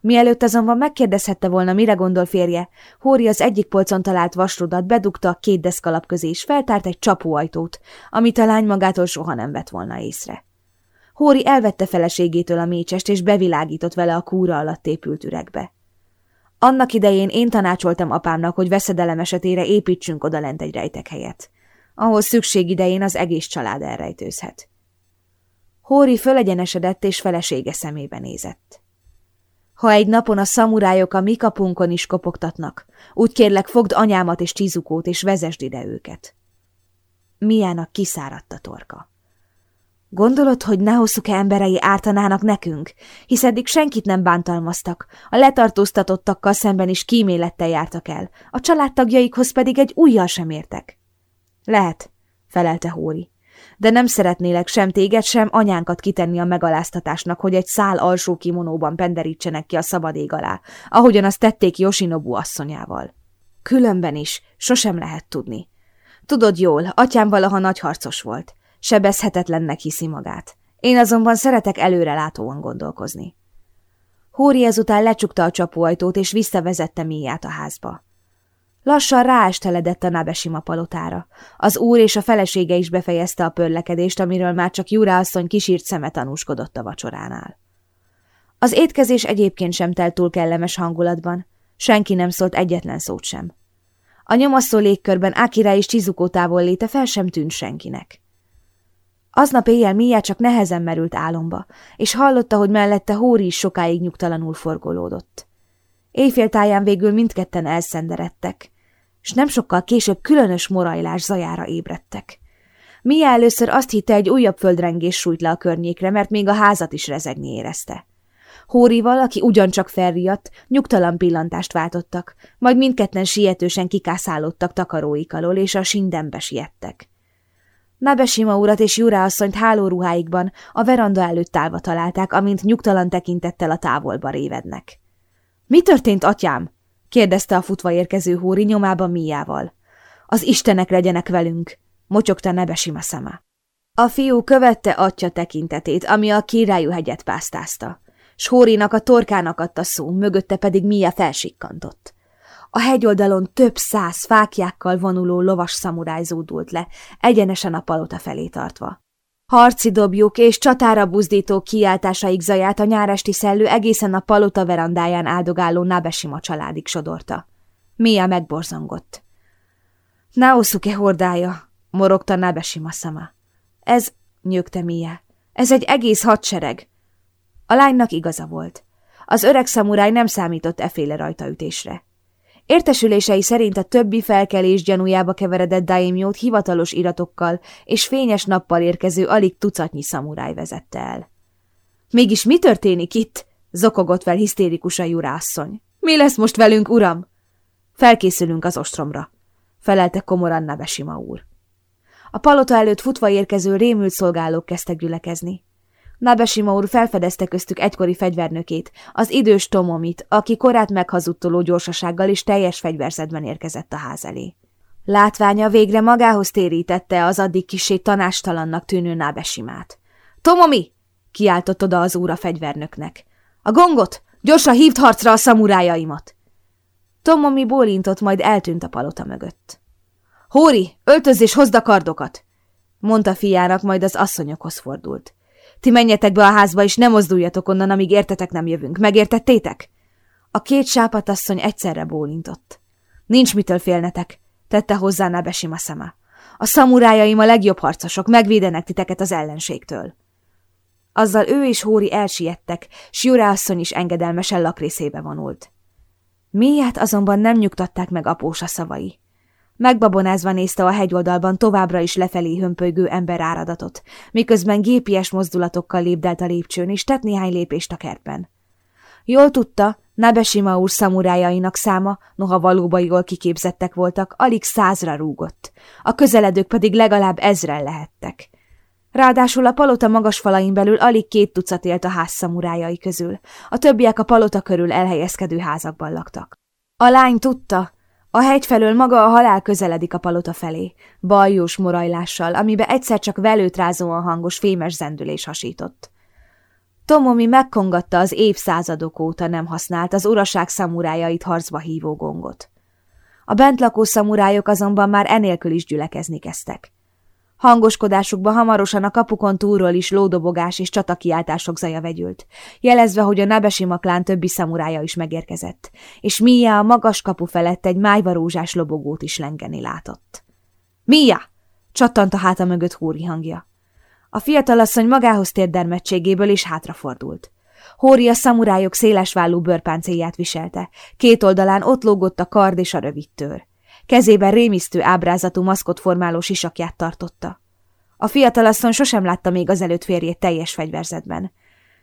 Mielőtt azonban megkérdezhette volna, mire gondol férje, Hóri az egyik polcon talált vasrudat bedugta a két deszkalap közé, és feltárt egy csapóajtót, amit a lány magától soha nem vett volna észre. Hóri elvette feleségétől a mécsest, és bevilágított vele a kúra alatt épült üregbe. Annak idején én tanácsoltam apámnak, hogy veszedelem esetére építsünk oda lent egy rejtek helyet, ahol szükség idején az egész család elrejtőzhet. Hóri fölegyenesedett és felesége szemébe nézett. Ha egy napon a szamurájok a mi kapunkon is kopogtatnak, úgy kérlek, fogd anyámat és Csizukót, és vezesd ide őket. Miának kiszáradt a torka. Gondolod, hogy ne hosszuk-e emberei ártanának nekünk, hisz eddig senkit nem bántalmaztak, a letartóztatottakkal szemben is kímélettel jártak el, a családtagjaikhoz pedig egy újjal sem értek. Lehet, felelte Hóri. De nem szeretnélek sem téged, sem anyánkat kitenni a megaláztatásnak, hogy egy szál alsó kimonóban penderítsenek ki a szabad ég alá, ahogyan azt tették Yoshinobu asszonyával. Különben is, sosem lehet tudni. Tudod jól, atyám valaha nagy harcos volt. Sebezhetetlennek hiszi magát. Én azonban szeretek előrelátóan gondolkozni. Hóri ezután lecsukta a csapóajtót, és visszavezette Míját a házba. Lassan ráesteledett a Nabesima palotára. Az úr és a felesége is befejezte a pörlekedést, amiről már csak Jura asszony kisírt szeme tanúskodott a vacsoránál. Az étkezés egyébként sem telt túl kellemes hangulatban. Senki nem szólt egyetlen szót sem. A nyomasztó légkörben Akira és Chizuko távol léte fel sem tűnt senkinek. Aznap éjjel Mia csak nehezen merült álomba, és hallotta, hogy mellette Hóri is sokáig nyugtalanul forgolódott. Éjféltáján végül mindketten elszenderedtek, és nem sokkal később különös morajlás zajára ébredtek. Mia először azt hitte, egy újabb földrengés sújt le a környékre, mert még a házat is rezegni érezte. Hórival, aki ugyancsak felriadt, nyugtalan pillantást váltottak, majd mindketten sietősen kikászálódtak takaróik alól, és a sindenbe siettek. Nabesima urat és Jura asszonyt hálóruháikban a veranda előtt állva találták, amint nyugtalan tekintettel a távolba révednek. – Mi történt, atyám? – kérdezte a futva érkező hóri nyomában Miával. – Az istenek legyenek velünk! – mocsogta Nebesima szeme. A fiú követte atya tekintetét, ami a királyú hegyet pásztázta. Hórinak a torkának adta szó, mögötte pedig Mia felsikkantott. A hegyoldalon több száz fákjákkal vonuló lovas szamuráj zúdult le, egyenesen a palota felé tartva. Harci dobjuk és csatára buzdító kiáltásaik zaját a nyáresti szellő egészen a palota verandáján áldogáló Nabesima családig sodorta. Mia megborzongott. Naosuke hordája, morogta Nabesima szama. Ez, nyögte Mia, ez egy egész hadsereg. A lánynak igaza volt. Az öreg szamuráj nem számított eféle rajtaütésre. Értesülései szerint a többi felkelés gyanújába keveredett daimjót hivatalos iratokkal és fényes nappal érkező alig tucatnyi szamuráj vezette el. Mégis mi történik itt? zokogott fel hisztérikusan jurászony. Mi lesz most velünk, uram? Felkészülünk az ostromra, felelte komoran Nabesima úr. A palota előtt futva érkező rémült szolgálók kezdtek gyülekezni. Nabesima úr felfedezte köztük egykori fegyvernökét, az idős Tomomit, aki korát meghazudtoló gyorsasággal és teljes fegyverzetben érkezett a ház elé. Látványa végre magához térítette az addig kisé tanástalannak tűnő Nábesimát. – Tomomi! – kiáltott oda az úr a fegyvernöknek. – A gongot! Gyorsan hívd harcra a szamurájaimat! Tomomi bólintott, majd eltűnt a palota mögött. – Hóri, öltözz és hozd a kardokat! – mondta fiának, majd az asszonyokhoz fordult. Ti menjetek be a házba, és ne mozduljatok onnan, amíg értetek nem jövünk. Megértettétek? A két sápatasszony egyszerre bólintott. Nincs mitől félnetek, tette hozzá Nabesima szeme. A szamurájaim a legjobb harcosok, megvédenek titeket az ellenségtől. Azzal ő és Hóri elsiettek, s Jura asszony is engedelmesen lakrészébe vonult. Miért azonban nem nyugtatták meg apósa szavai. Megbabonázva nézte a hegyoldalban továbbra is lefelé hömpölygő ember áradatot, miközben gépies mozdulatokkal lépdelt a lépcsőn, és tett néhány lépést a kertben. Jól tudta, Nabesima úr szamurájainak száma, noha valóban jól kiképzettek voltak, alig százra rúgott, a közeledők pedig legalább ezren lehettek. Ráadásul a palota magas falain belül alig két tucat élt a ház szamurájai közül, a többiek a palota körül elhelyezkedő házakban laktak. A lány tudta, a hegy felől maga a halál közeledik a palota felé, baljós morajlással, amibe egyszer csak velőtrázóan hangos fémes zendülés hasított. Tomomi megkongatta az évszázadok óta nem használt az uraság szamurájait harcba hívó gongot. A bentlakó szamurájok azonban már enélkül is gyülekezni kezdtek. Hangoskodásukba hamarosan a kapukon túlról is lódobogás és csatakiáltások zaja vegyült, jelezve, hogy a Nabesima klán többi szamurája is megérkezett, és Mia a magas kapu felett egy májvarózsás lobogót is lengeni látott. – Mia! – csattant a háta mögött Hóri hangja. A fiatalasszony magához tért dermedtségéből is hátrafordult. Hóri a szamurájok szélesvállú bőrpáncéját viselte, két oldalán ott lógott a kard és a rövid tör. Kezében rémisztő ábrázatú maszkot formáló sisakját tartotta. A fiatalasszony sosem látta még az előtt férjét teljes fegyverzetben.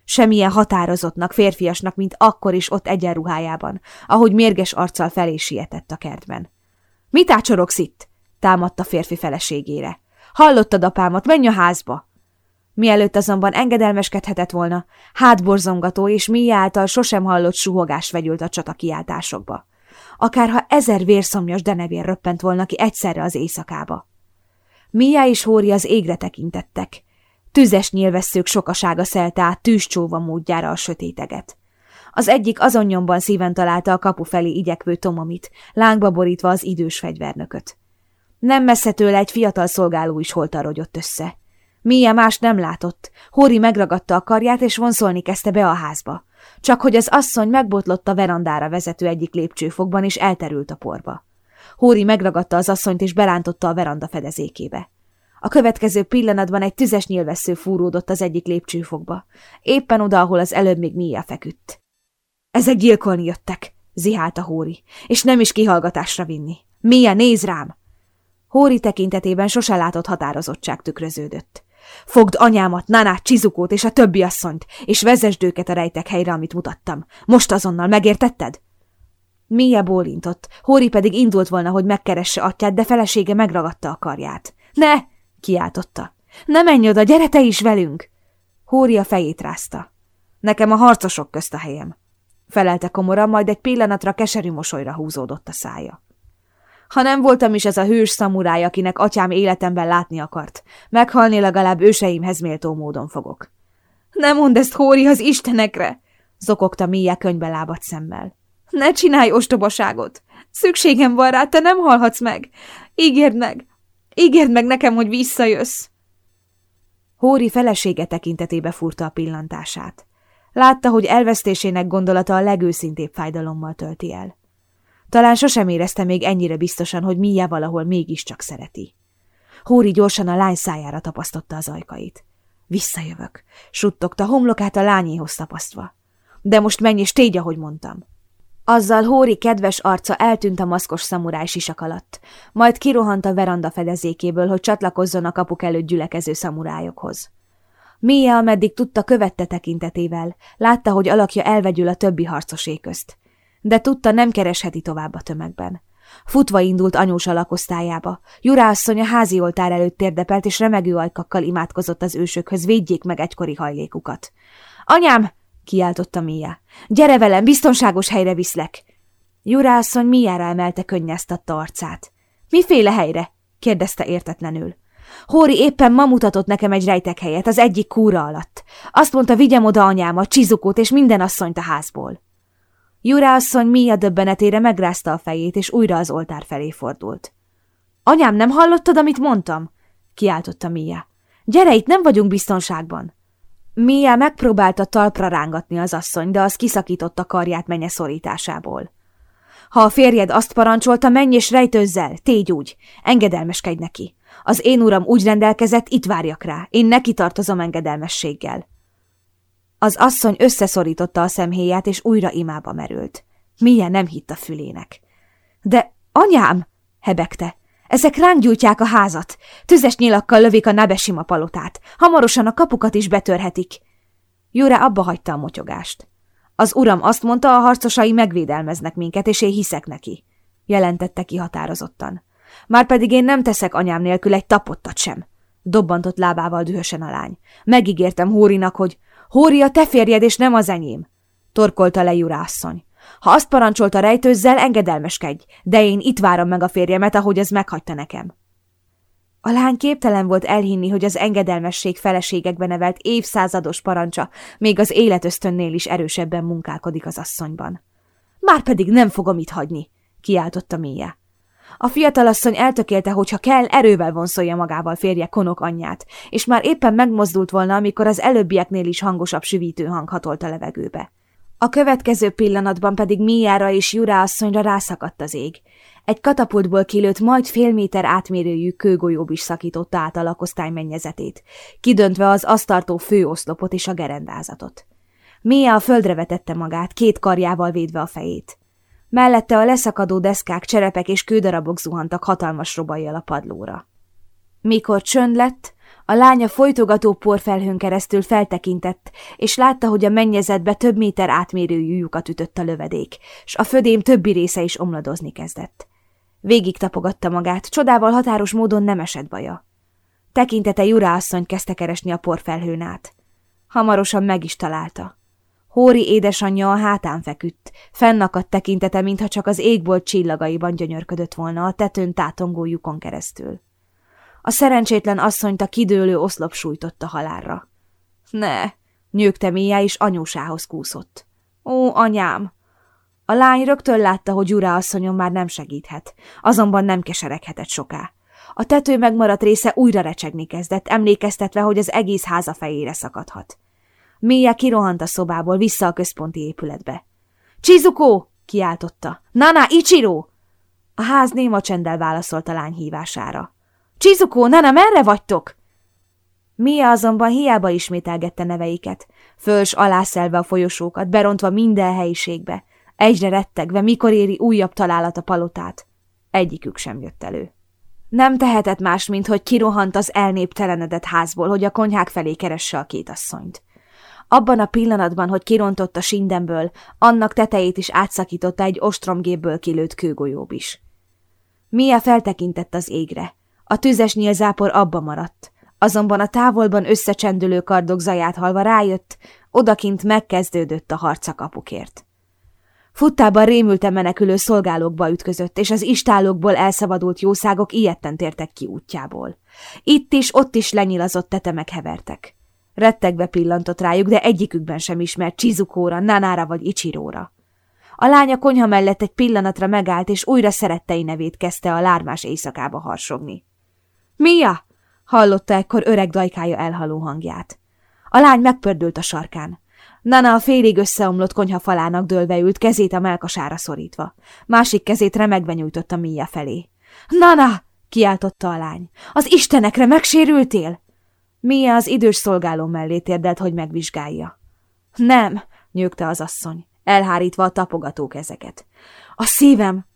Semmilyen határozottnak, férfiasnak, mint akkor is ott egyenruhájában, ahogy mérges arccal felé sietett a kertben. – Mit ácsorogsz itt? – támadta férfi feleségére. – Hallottad apámat, menj a házba! Mielőtt azonban engedelmeskedhetett volna, hátborzongató és mi által sosem hallott suhogás vegyült a csata kiáltásokba. Akárha ezer vérszomjas denevér röppent volna ki egyszerre az éjszakába. Mia és Hóri az égre tekintettek. Tüzes nyilvesszők sokasága szelte át tűzcsóva módjára a sötéteget. Az egyik azon nyomban szíven találta a kapu felé igyekvő Tomomit, lángba borítva az idős fegyvernököt. Nem messze tőle egy fiatal szolgáló is holtarogyott össze. Mia más nem látott. Hóri megragadta a karját, és vonszolni kezdte be a házba. Csak hogy az asszony megbotlott a verandára vezető egyik lépcsőfokban, és elterült a porba. Hóri megragadta az asszonyt, és berántotta a veranda fedezékébe. A következő pillanatban egy tüzes nyilvessző fúródott az egyik lépcsőfokba, éppen oda, ahol az előbb még Mia feküdt. Ezek gyilkolni jöttek, zihálta Hóri, és nem is kihallgatásra vinni. Mia, néz rám! Hóri tekintetében sose látott határozottság tükröződött. Fogd anyámat, Nanát, Csizukót és a többi asszonyt, és vezesd őket a rejtek helyre, amit mutattam. Most azonnal megértetted? Mia bólintott, Hóri pedig indult volna, hogy megkeresse atyát, de felesége megragadta a karját. Ne! kiáltotta. Ne menj oda, gyere te is velünk! Hóri a fejét rázta. Nekem a harcosok közt a helyem. Felelte komoran, majd egy pillanatra keserű mosolyra húzódott a szája. Ha nem voltam is ez a hős szamuráj, akinek atyám életemben látni akart, meghalni legalább őseimhez méltó módon fogok. Ne mondd ezt, Hóri, az istenekre! zokogta Mia könybe lábadt szemmel. Ne csinálj ostobaságot! Szükségem van rá, te nem halhatsz meg! Ígérd meg! Ígérd meg nekem, hogy visszajössz! Hóri felesége tekintetébe furta a pillantását. Látta, hogy elvesztésének gondolata a legőszintébb fájdalommal tölti el. Talán sosem érezte még ennyire biztosan, hogy Mia valahol mégiscsak szereti. Hóri gyorsan a lány szájára tapasztotta az ajkait. Visszajövök, suttogta homlokát a lányéhoz tapasztva. De most menj és tégy, ahogy mondtam. Azzal Hóri kedves arca eltűnt a maszkos szamuráj sisak alatt, majd kirohant a veranda fedezékéből, hogy csatlakozzon a kapuk előtt gyülekező szamurájokhoz. Mia, ameddig tudta, követte tekintetével, látta, hogy alakja elvegyül a többi harcosé közt de tudta, nem keresheti tovább a tömegben. Futva indult anyós alakosztályába. Jura asszony a házi oltár előtt térdepelt, és remegő ajkakkal imádkozott az ősökhöz, védjék meg egykori hajlékukat. – Anyám! – kiáltotta Mia. – Gyere velem, biztonságos helyre viszlek! Jura asszony Miára emelte könnyeztatta arcát. – Miféle helyre? – kérdezte értetlenül. Hóri éppen ma mutatott nekem egy rejtek helyet, az egyik kúra alatt. Azt mondta, vigyem oda anyámat, csizukót és minden asszonyt a házból. Jura asszony Mia döbbenetére megrázta a fejét, és újra az oltár felé fordult. Anyám, nem hallottad, amit mondtam? kiáltotta Mia. Gyere, itt nem vagyunk biztonságban. Mia megpróbálta talpra rángatni az asszony, de az kiszakította karját menye szorításából. Ha a férjed azt parancsolta, menj és rejtőzzel, tégy úgy, engedelmeskedj neki. Az én uram úgy rendelkezett, itt várjak rá, én neki tartozom engedelmességgel. Az asszony összeszorította a szemhéját, és újra imába merült. Milyen nem hitt a fülének. De anyám, hebegte, ezek ránk gyújtják a házat. Tüzes nyilakkal lövik a Nabesima palotát. Hamarosan a kapukat is betörhetik. Jura abba hagyta a motyogást. Az uram azt mondta, a harcosai megvédelmeznek minket, és én hiszek neki, jelentette ki határozottan. Márpedig én nem teszek anyám nélkül egy tapottat sem. Dobbantott lábával dühösen a lány. Megígértem Hórinak, hogy Hóri a te férjed, és nem az enyém, torkolta le Jurászony. Ha azt parancsolta rejtőzzel, engedelmeskedj, de én itt várom meg a férjemet, ahogy az meghagyta nekem. A lány képtelen volt elhinni, hogy az engedelmesség feleségekbe nevelt évszázados parancsa még az életösztönnél is erősebben munkálkodik az asszonyban. Márpedig nem fogom itt hagyni, kiáltotta Mia. A fiatalasszony eltökélte, hogy ha kell, erővel vonszolja magával férje konok anyját, és már éppen megmozdult volna, amikor az előbbieknél is hangosabb süvítő hang hatolt a levegőbe. A következő pillanatban pedig Miára és Jura asszonyra rászakadt az ég. Egy katapultból kilőtt majd fél méter átmérőjű kőgolyób is szakította át a lakosztály mennyezetét, kidöntve az asztartó főoszlopot és a gerendázatot. Mia a földre vetette magát, két karjával védve a fejét. Mellette a leszakadó deszkák, cserepek és kődarabok zuhantak hatalmas robajjal a padlóra. Mikor csönd lett, a lánya folytogató porfelhőn keresztül feltekintett, és látta, hogy a mennyezetbe több méter átmérőjű lyukat ütött a lövedék, s a födém többi része is omladozni kezdett. Végig tapogatta magát, csodával határos módon nem esett baja. Tekintete Jura asszony kezdte keresni a porfelhőn át. Hamarosan meg is találta. Hóri édesanyja a hátán feküdt, fennakadt tekintete, mintha csak az égbolt csillagaiban gyönyörködött volna a tetőn tátongó lyukon keresztül. A szerencsétlen asszonyt a kidőlő oszlop sújtotta halálra. Ne, nyögte Mia, és anyósához kúszott. Ó, anyám! A lány rögtön látta, hogy Jura asszonyon már nem segíthet, azonban nem kesereghetett soká. A tető megmaradt része újra recsegni kezdett, emlékeztetve, hogy az egész háza fejére szakadhat. Mia kirohant a szobából vissza a központi épületbe. Csizuko! kiáltotta. Nana, Ichiro! A ház néma csenddel válaszolt a lány hívására. Csizuko, Nana, merre vagytok? Mia azonban hiába ismételgette neveiket, föls alászelve a folyosókat, berontva minden helyiségbe, egyre rettegve, mikor éri újabb találat a palotát. Egyikük sem jött elő. Nem tehetett más, mint hogy kirohant az elnéptelenedett házból, hogy a konyhák felé keresse a két asszonyt. Abban a pillanatban, hogy kirontott a sindenből, annak tetejét is átszakította egy ostromgépből kilőtt kőgolyób is. Mia feltekintett az égre. A tüzes nyílzápor abba maradt, azonban a távolban összecsendülő kardok zaját halva rájött, odakint megkezdődött a harca kapukért. Futtában rémülten menekülő szolgálókba ütközött, és az istálókból elszabadult jószágok ilyetten tértek ki útjából. Itt is, ott is lenyilazott tetemek hevertek. Rettegve pillantott rájuk, de egyikükben sem ismert Csizukóra, Nanára vagy Icsiróra. A lánya konyha mellett egy pillanatra megállt, és újra szerettei nevét kezdte a lármás éjszakába harsogni. – Mia! – hallotta ekkor öreg dajkája elhaló hangját. A lány megpördült a sarkán. Nana a félig összeomlott konyha falának dőlve ült, kezét a melkasára szorítva. Másik kezét remegve nyújtotta Mia felé. – Nana! – kiáltotta a lány. – Az istenekre megsérültél? Mia az idős szolgáló mellé térdelt, hogy megvizsgálja. Nem, nyögte az asszony, elhárítva a tapogató kezeket. A szívem!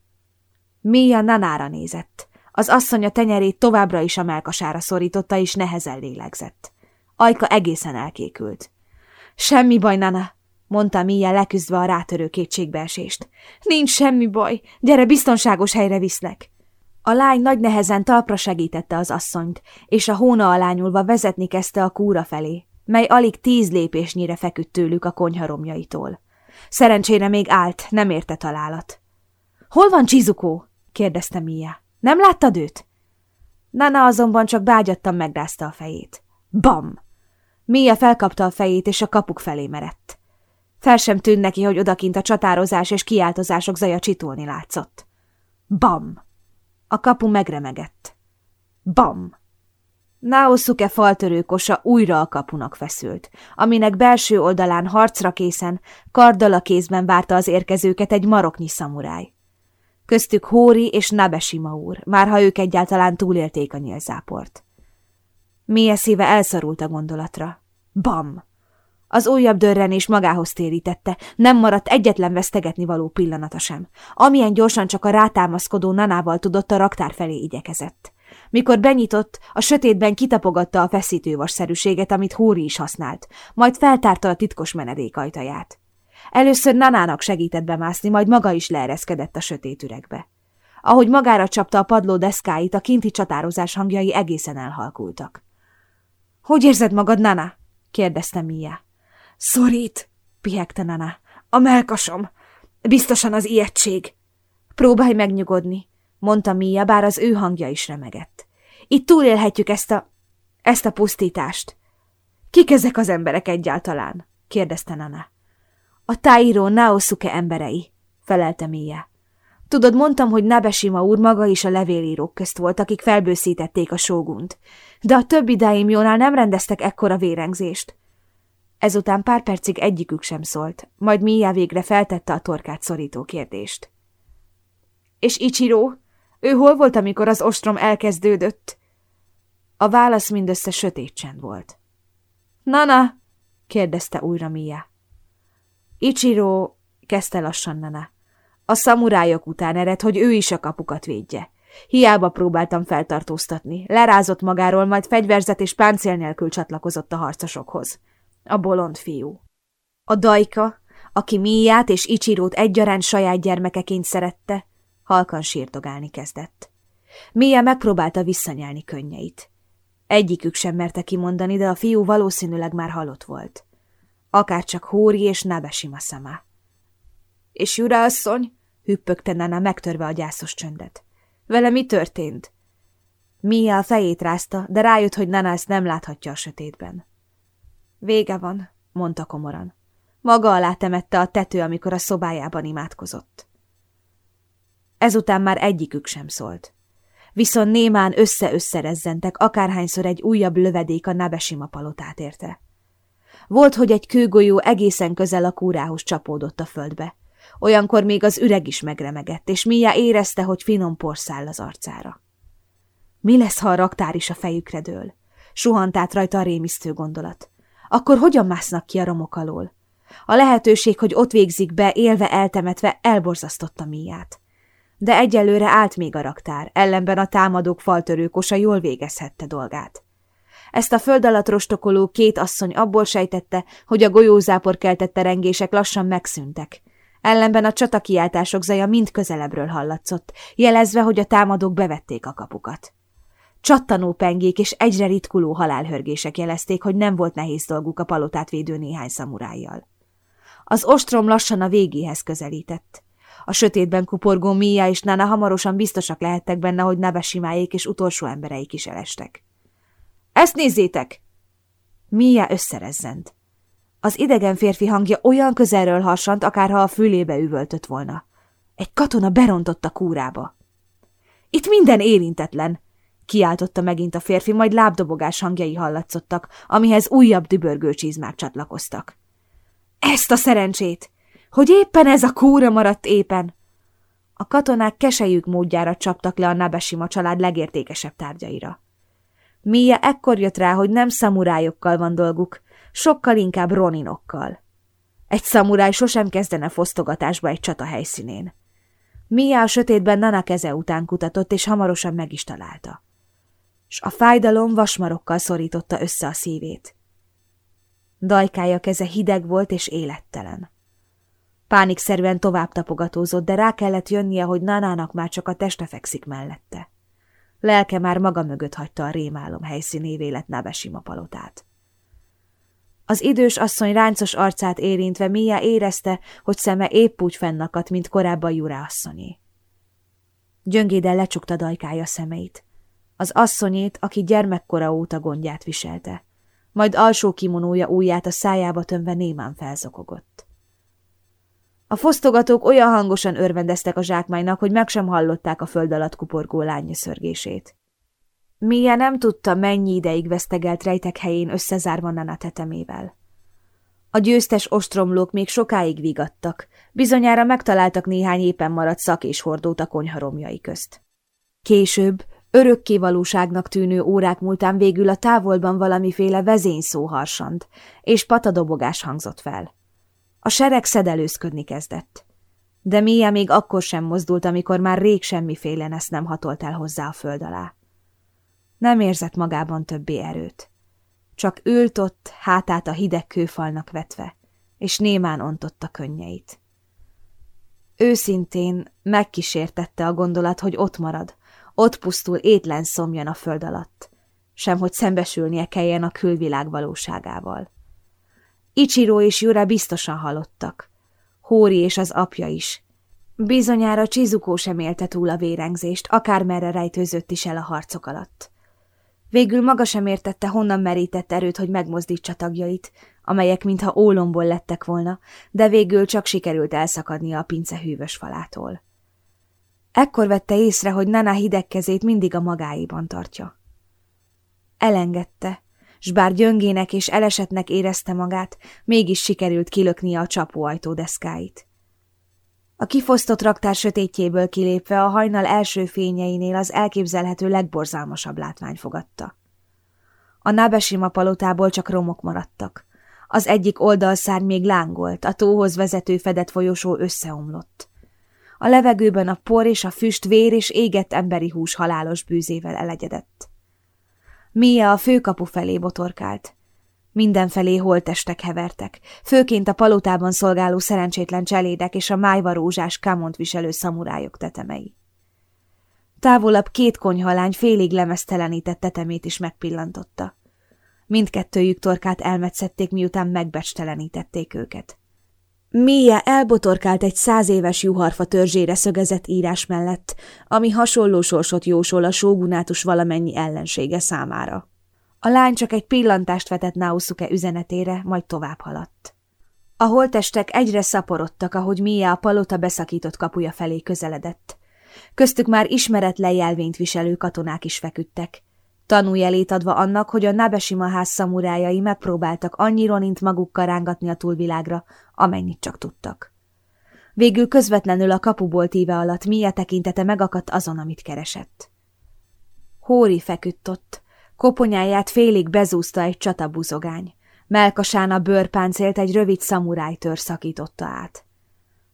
Mia nanára nézett. Az asszony a tenyerét továbbra is a melkasára szorította, és nehezen lélegzett. Ajka egészen elkékült. Semmi baj, Nana, mondta Mia leküzdve a rátörő kétségbeesést. Nincs semmi baj, gyere, biztonságos helyre viszlek. A lány nagy nehezen talpra segítette az asszonyt, és a hóna alányulva vezetni kezdte a kúra felé, mely alig tíz lépésnyire feküdt tőlük a konyharomjaitól. Szerencsére még állt, nem érte találat. – Hol van Csizukó? – kérdezte Mia. – Nem láttad őt? Nana azonban csak bágyattan megrázta a fejét. Bam! Mia felkapta a fejét, és a kapuk felé merett. Fel sem tűnt neki, hogy odakint a csatározás és kiáltozások zaja csitulni látszott. Bam! A kapu megremegett. Bam! Naosuke faltörőkosa újra a kapunak feszült, aminek belső oldalán harcra készen, karddal a kézben várta az érkezőket egy maroknyi szamuráj. Köztük Hóri és Nabesima úr, már ha ők egyáltalán túlélték a nyílzáport. Mie szíve elszarult a gondolatra. Bam! Az újabb dörrenés magához térítette, nem maradt egyetlen vesztegetni való pillanata sem. Amilyen gyorsan csak a rátámaszkodó nanával tudott, a raktár felé igyekezett. Mikor benyitott, a sötétben kitapogatta a feszítővasszerűséget, amit Hóri is használt, majd feltárta a titkos menedék ajtaját. Először Nanának segített bemászni, majd maga is leereszkedett a sötét üregbe. Ahogy magára csapta a padló deszkáit, a kinti csatározás hangjai egészen elhalkultak. – Hogy érzed magad, Nana? – kérdezte Mia. Szorít, pihegte Nana. A melkasom. Biztosan az ijegység. Próbálj megnyugodni, mondta Mia, bár az ő hangja is remegett. Itt túlélhetjük ezt a... ezt a pusztítást. Kik ezek az emberek egyáltalán? kérdezte Nana. A Tairo Naosuke emberei, felelte Mia. Tudod, mondtam, hogy Nabesima úr maga is a levélírók közt volt, akik felbőszítették a sógunt. De a többi daimjónál nem rendeztek ekkora vérengzést. Ezután pár percig egyikük sem szólt, majd Mia végre feltette a torkát szorító kérdést. És Ichiro? Ő hol volt, amikor az ostrom elkezdődött? A válasz mindössze sötét csend volt. Nana? kérdezte újra Mia. Ichiro, kezdte lassan Nana. A szamurájok után ered, hogy ő is a kapukat védje. Hiába próbáltam feltartóztatni. Lerázott magáról, majd fegyverzet és páncél nélkül csatlakozott a harcosokhoz a bolond fiú. A dajka, aki Míját és Icsirót egyaránt saját gyermekeként szerette, halkan sírdogálni kezdett. Mia megpróbálta visszanyelni könnyeit. Egyikük sem merte kimondani, de a fiú valószínűleg már halott volt. Akárcsak Hóri és Nabesima szama. És Jura asszony? hüppögte Nana megtörve a gyászos csöndet. Vele mi történt? Mia a fejét rázta, de rájött, hogy Nana ezt nem láthatja a sötétben. Vége van, mondta komoran. Maga alá temette a tető, amikor a szobájában imádkozott. Ezután már egyikük sem szólt. Viszont némán össze-összerezzentek, akárhányszor egy újabb lövedék a Nabesima palotát érte. Volt, hogy egy kőgolyó egészen közel a kúrához csapódott a földbe. Olyankor még az üreg is megremegett, és Mia érezte, hogy finom porszál az arcára. Mi lesz, ha a raktár is a fejükre dől? Suhant át rajta a rémisztő gondolat. Akkor hogyan másznak ki a romok alól? A lehetőség, hogy ott végzik be, élve eltemetve, elborzasztotta Miát. De egyelőre állt még a raktár, ellenben a támadók faltörőkosa jól végezhette dolgát. Ezt a föld alatt rostokoló két asszony abból sejtette, hogy a golyózápor keltette rengések lassan megszűntek. Ellenben a csatakiáltások zaja mind közelebbről hallatszott, jelezve, hogy a támadók bevették a kapukat. Csattanó pengék és egyre ritkuló halálhörgések jelezték, hogy nem volt nehéz dolguk a palotát védő néhány szamurájjal. Az ostrom lassan a végéhez közelített. A sötétben kuporgó Mia és Nana hamarosan biztosak lehettek benne, hogy Nabesimáék és utolsó embereik is elestek. Ezt nézzétek! Mia összerezzent. Az idegen férfi hangja olyan közelről harsant, akárha a fülébe üvöltött volna. Egy katona berontott a kúrába. Itt minden érintetlen, kiáltotta megint a férfi, majd lábdobogás hangjai hallatszottak, amihez újabb dübörgő csizmák csatlakoztak. Ezt a szerencsét! Hogy éppen ez a kúra maradt éppen! A katonák kesejük módjára csaptak le a Nabesima család legértékesebb tárgyaira. Mia ekkor jött rá, hogy nem szamurájokkal van dolguk, sokkal inkább roninokkal. Egy szamuráj sosem kezdene fosztogatásba egy csata helyszínén. Mia a sötétben Nana keze után kutatott, és hamarosan meg is találta. S a fájdalom vasmarokkal szorította össze a szívét. Dajkája keze hideg volt és élettelen. Pánikszerűen tovább tapogatózott, de rá kellett jönnie, hogy Nanának már csak a teste fekszik mellette. Lelke már maga mögött hagyta a rémálom helyszínévé lett Nabesima palotát. Az idős asszony ráncos arcát érintve Mia érezte, hogy szeme épp úgy fennakadt, mint korábban Jura asszonyé. Gyöngéden lecsukta dajkája szemeit. Az asszonyét, aki gyermekkora óta gondját viselte. Majd alsó kimonója ujját a szájába tömve némán felzokogott. A fosztogatók olyan hangosan örvendeztek a zsákmánynak, hogy meg sem hallották a föld alatt kuporgó lánya szörgését. Mia nem tudta, mennyi ideig vesztegelt rejtek helyén összezárva Nana tetemével. A győztes ostromlók még sokáig vigadtak, bizonyára megtaláltak néhány éppen maradt szak és hordót a konyharomjai közt. Később, örökkévalóságnak tűnő órák múltán végül a távolban valamiféle vezényszó harsant, és patadobogás hangzott fel. A sereg szedelőzködni kezdett. De Mia még akkor sem mozdult, amikor már rég semmiféle nesz nem hatolt el hozzá a föld alá. Nem érzett magában többé erőt. Csak ült ott, hátát a hideg kőfalnak vetve, és némán ontotta könnyeit. Őszintén megkísértette a gondolat, hogy ott marad, ott pusztul étlen szomjan a föld alatt, sem hogy szembesülnie kelljen a külvilág valóságával. Ichiro és Jura biztosan halottak. Hóri és az apja is. Bizonyára Csizukó sem élte túl a vérengzést, akármerre rejtőzött is el a harcok alatt. Végül maga sem értette, honnan merített erőt, hogy megmozdítsa tagjait, amelyek mintha ólomból lettek volna, de végül csak sikerült elszakadnia a pince hűvös falától. Ekkor vette észre, hogy Nana hideg kezét mindig a magáiban tartja. Elengedte, s bár gyöngének és elesetnek érezte magát, mégis sikerült kilöknie a csapóajtó deszkáit. A kifosztott raktár sötétjéből kilépve a hajnal első fényeinél az elképzelhető legborzalmasabb látvány fogadta. A Nabesima palotából csak romok maradtak. Az egyik oldalszárny még lángolt, a tóhoz vezető fedett folyosó összeomlott. A levegőben a por és a füst vér és égett emberi hús halálos bűzével elegyedett. Mia a főkapu felé botorkált. Mindenfelé holtestek hevertek, főként a palotában szolgáló szerencsétlen cselédek és a májvarózsás kamont viselő szamurájok tetemei. Távolabb két konyhalány félig lemeztelenített tetemét is megpillantotta. Mindkettőjük torkát elmetszették, miután megbecstelenítették őket. Mia elbotorkált egy száz éves juharfa törzsére szögezett írás mellett, ami hasonló sorsot jósol a sógunátus valamennyi ellensége számára. A lány csak egy pillantást vetett Naosuke üzenetére, majd tovább haladt. A holtestek egyre szaporodtak, ahogy Mia a palota beszakított kapuja felé közeledett. Köztük már ismeretlen jelvényt viselő katonák is feküdtek. Tanújelét adva annak, hogy a Nabesima ház szamurájai megpróbáltak annyi ronint magukkal rángatni a túlvilágra, amennyit csak tudtak. Végül közvetlenül a kapuból tíve alatt Mia tekintete megakadt azon, amit keresett. Hóri feküdt ott, koponyáját félig bezúzta egy csatabuzogány. Melkasán a bőrpáncélt egy rövid szamurájtör szakította át.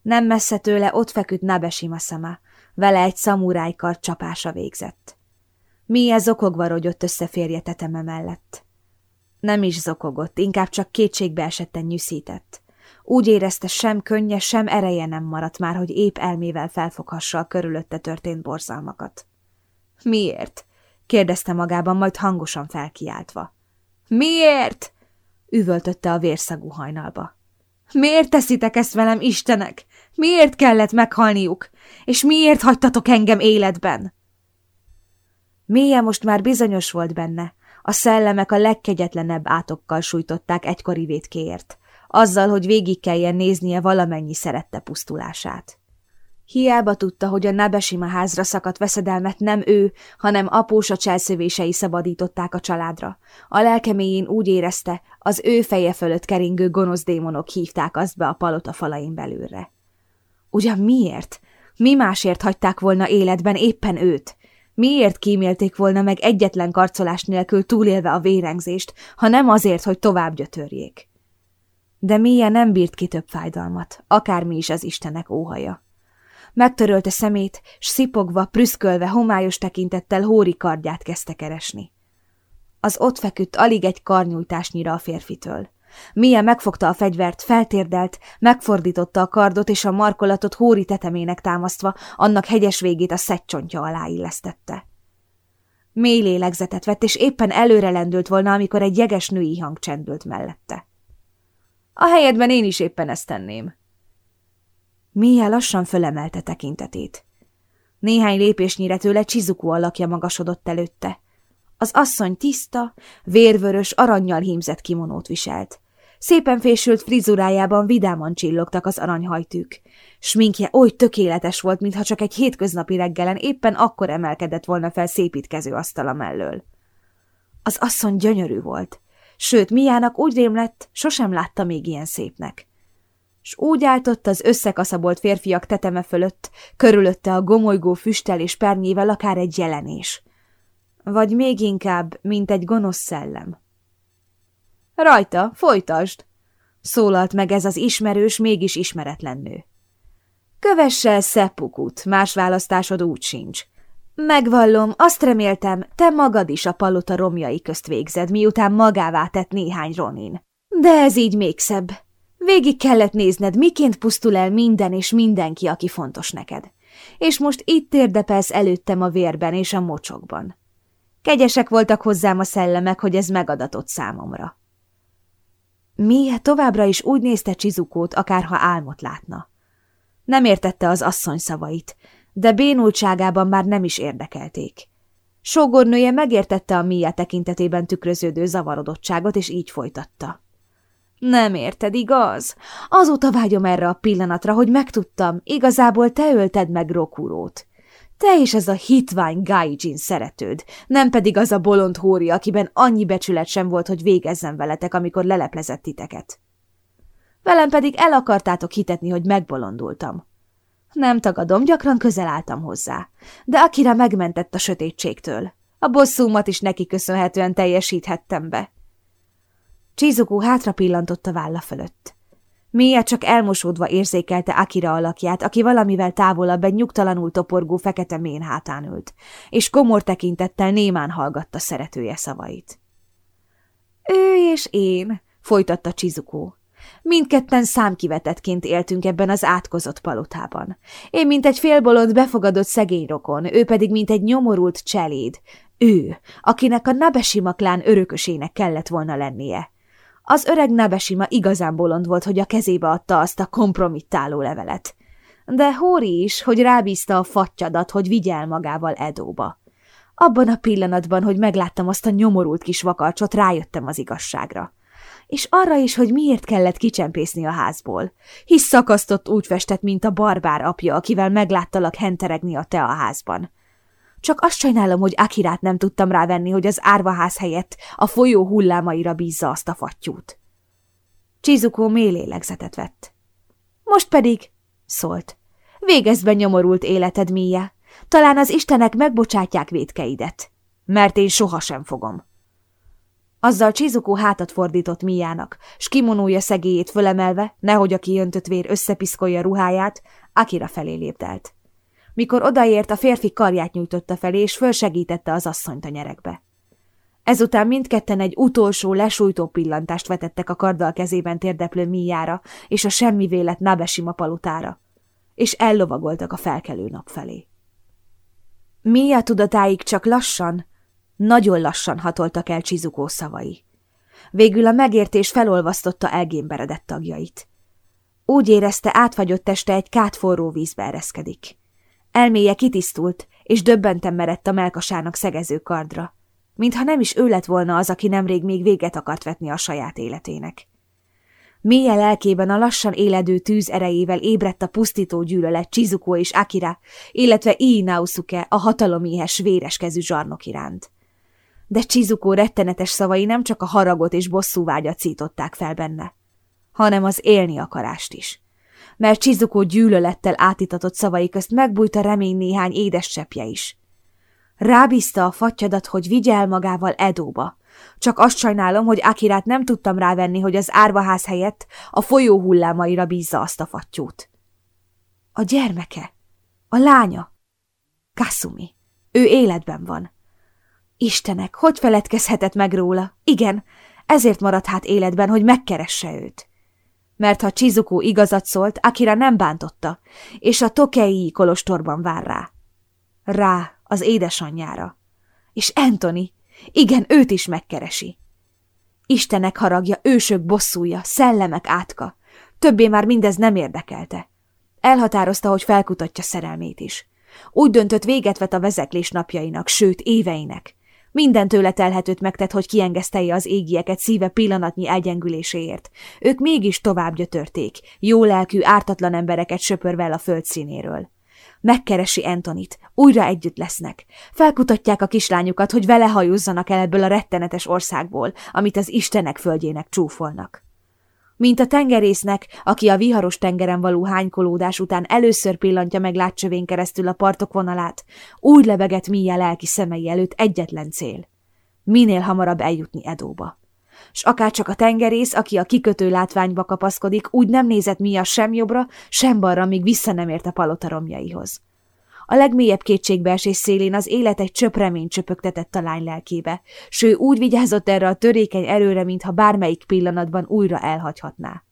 Nem messze tőle ott feküdt Nabesima szama, vele egy szamurájkar csapása végzett. Mia zokogva rogyott össze férje teteme mellett. Nem is zokogott, inkább csak kétségbe esetten nyűszített. Úgy érezte, sem könnye, sem ereje nem maradt már, hogy épp elmével felfoghassa a körülötte történt borzalmakat. Miért? kérdezte magában, majd hangosan felkiáltva. Miért? üvöltötte a vérszagú hajnalba. Miért teszitek ezt velem, Istenek? Miért kellett meghalniuk? És miért hagytatok engem életben? Mélye most már bizonyos volt benne. A szellemek a legkegyetlenebb átokkal sújtották egykori vétkéért, azzal, hogy végig kelljen néznie valamennyi szerette pusztulását. Hiába tudta, hogy a Nabesima házra szakadt veszedelmet nem ő, hanem apósa cselszövései szabadították a családra. A lelkeméjén úgy érezte, az ő feje fölött keringő gonosz démonok hívták azt be a palota falain belülre. Ugyan miért? Mi másért hagyták volna életben éppen őt? Miért kímélték volna meg egyetlen karcolás nélkül túlélve a vérengzést, ha nem azért, hogy tovább gyötörjék? De Mia nem bírt ki több fájdalmat, akármi is az Istenek óhaja. Megtörölte szemét, s szipogva, prüszkölve, homályos tekintettel Hóri kardját kezdte keresni. Az ott feküdt alig egy karnyújtásnyira a férfitől. Mia megfogta a fegyvert, feltérdelt, megfordította a kardot, és a markolatot Hóri tetemének támasztva, annak hegyes végét a szegcsontja alá illesztette. Mély lélegzetet vett, és éppen előre lendült volna, amikor egy jeges női hang csendült mellette. A helyedben én is éppen ezt tenném. Mia lassan fölemelte tekintetét. Néhány lépésnyire tőle Csizuku alakja magasodott előtte. Az asszony tiszta, vérvörös, aranyjal hímzett kimonót viselt. Szépen fésült frizurájában vidáman csillogtak az aranyhajtűk. Sminkje oly tökéletes volt, mintha csak egy hétköznapi reggelen éppen akkor emelkedett volna fel szépítkező asztala mellől. Az asszony gyönyörű volt, sőt, Miának úgy rémlett, sosem látta még ilyen szépnek. S úgy áltott az összekaszabolt férfiak teteme fölött, körülötte a gomolygó füstel és pernyével akár egy jelenés. Vagy még inkább, mint egy gonosz szellem. Rajta, folytasd! Szólalt meg ez az ismerős, mégis ismeretlen nő. Kövesse el Szeppukut, más választásod úgy sincs. Megvallom, azt reméltem, te magad is a palota romjai közt végzed, miután magává tett néhány ronin. De ez így még szebb. Végig kellett nézned, miként pusztul el minden és mindenki, aki fontos neked. És most itt érdepelsz előttem a vérben és a mocsokban. Kegyesek voltak hozzám a szellemek, hogy ez megadatott számomra. Mie továbbra is úgy nézte Csizukót, akárha álmot látna. Nem értette az asszony szavait, de bénultságában már nem is érdekelték. Sógornője megértette a Mia tekintetében tükröződő zavarodottságot, és így folytatta. Nem érted, igaz? Azóta vágyom erre a pillanatra, hogy megtudtam, igazából te ölted meg Rokurót. Te és ez a hitvány Gaijin szeretőd, nem pedig az a bolond hóri, akiben annyi becsület sem volt, hogy végezzen veletek, amikor leleplezett titeket. Velem pedig el akartátok hitetni, hogy megbolondultam. Nem tagadom, gyakran közel álltam hozzá, de Akira megmentett a sötétségtől. A bosszúmat is neki köszönhetően teljesíthettem be. Csizuku hátra pillantott a válla fölött. Mia csak elmosódva érzékelte Akira alakját, aki valamivel távolabb egy nyugtalanul toporgó fekete mén hátán ült, és komor tekintettel némán hallgatta szeretője szavait. Ő és én, folytatta Csizukó. Mindketten számkivetetként éltünk ebben az átkozott palotában. Én, mint egy félbolond befogadott szegény rokon, ő pedig, mint egy nyomorult cseléd. Ő, akinek a Nabesima klán örökösének kellett volna lennie. Az öreg Nabesima igazán bolond volt, hogy a kezébe adta azt a kompromittáló levelet. De Hóri is, hogy rábízta a fattyadat, hogy vigye el magával Edóba. Abban a pillanatban, hogy megláttam azt a nyomorult kis vakarcsot, rájöttem az igazságra. És arra is, hogy miért kellett kicsempészni a házból. Hisz szakasztott úgy festett, mint a barbár apja, akivel megláttalak henteregni a te a házban. Csak azt sajnálom, hogy Akirát nem tudtam rávenni, hogy az árvaház helyett a folyó hullámaira bízza azt a fattyút. Csizukó mély lélegzetet vett. Most pedig, szólt, végezd be nyomorult életed, Mia. Talán az istenek megbocsátják vétkeidet, mert én sohasem fogom. Azzal Csizukó hátat fordított Miának, s kimonója szegélyét fölemelve, nehogy a kijöntött vér összepiszkolja ruháját, Akira felé léptelt. Mikor odaért, a férfi karját nyújtotta felé, és fölsegítette az asszonyt a nyerekbe. Ezután mindketten egy utolsó, lesújtó pillantást vetettek a karddal kezében térdeplő Miára és a semmi vélet Nabesima palutára, és ellovagoltak a felkelő nap felé. Mia tudatáig csak lassan, nagyon lassan hatoltak el Csizukó szavai. Végül a megértés felolvasztotta elgémberedett tagjait. Úgy érezte, átfagyott teste egy kát forró vízbe ereszkedik. Elméje kitisztult, és döbbenten merett a melkasának szegező kardra, mintha nem is ő lett volna az, aki nemrég még véget akart vetni a saját életének. Mélye lelkében a lassan éledő tűz erejével ébredt a pusztító gyűlölet Chizuko és Akira, illetve Ii a hataloméhes véreskezű zsarnok iránt. De Chizuko rettenetes szavai nem csak a haragot és bosszúvágyat szították fel benne, hanem az élni akarást is. Mert Chizuko gyűlölettel átitatott szavai közt megbújt a remény néhány édes cseppje is. Rábízta a fattyadat, hogy vigye el magával Edóba, csak azt sajnálom, hogy Akirát nem tudtam rávenni, hogy az árvaház helyett a folyó hullámaira bízza azt a fattyút. A gyermeke, a lánya, Kasumi, ő életben van. Istenek, hogy feledkezhetett meg róla? Igen, ezért maradt hát életben, hogy megkeresse őt. Mert ha Chizuko igazat szólt, Akira nem bántotta, és a Tokei kolostorban vár rá. Rá, az édesanyjára. És Anthony, igen, őt is megkeresi. Istenek haragja, ősök bosszúja, szellemek átka. Többé már mindez nem érdekelte. Elhatározta, hogy felkutatja szerelmét is. Úgy döntött, véget vet a vezeklés napjainak, sőt éveinek. Minden tőle telhetőt megtett, hogy kiengesztelje az égieket szíve pillanatnyi elgyengüléséért. Ők mégis tovább gyötörték, jó lelkű, ártatlan embereket söpörve a föld színéről. Megkeresi Antonit, újra együtt lesznek. Felkutatják a kislányukat, hogy vele hajózzanak el ebből a rettenetes országból, amit az Istenek földjének csúfolnak. Mint a tengerésznek, aki a viharos tengeren való hánykolódás után először pillantja meg látcsövén keresztül a partok vonalát, úgy lebegett Mia lelki szemei előtt egyetlen cél. Minél hamarabb eljutni Edóba s akárcsak a tengerész, aki a kikötő látványba kapaszkodik, úgy nem nézett Mia sem jobbra, sem balra, míg vissza nem ért a palota romjaihoz. A legmélyebb kétségbeesés szélén az élet egy csöp remény csöpögtetett a lány lelkébe, s úgy vigyázott erre a törékeny erőre, mintha bármelyik pillanatban újra elhagyhatná.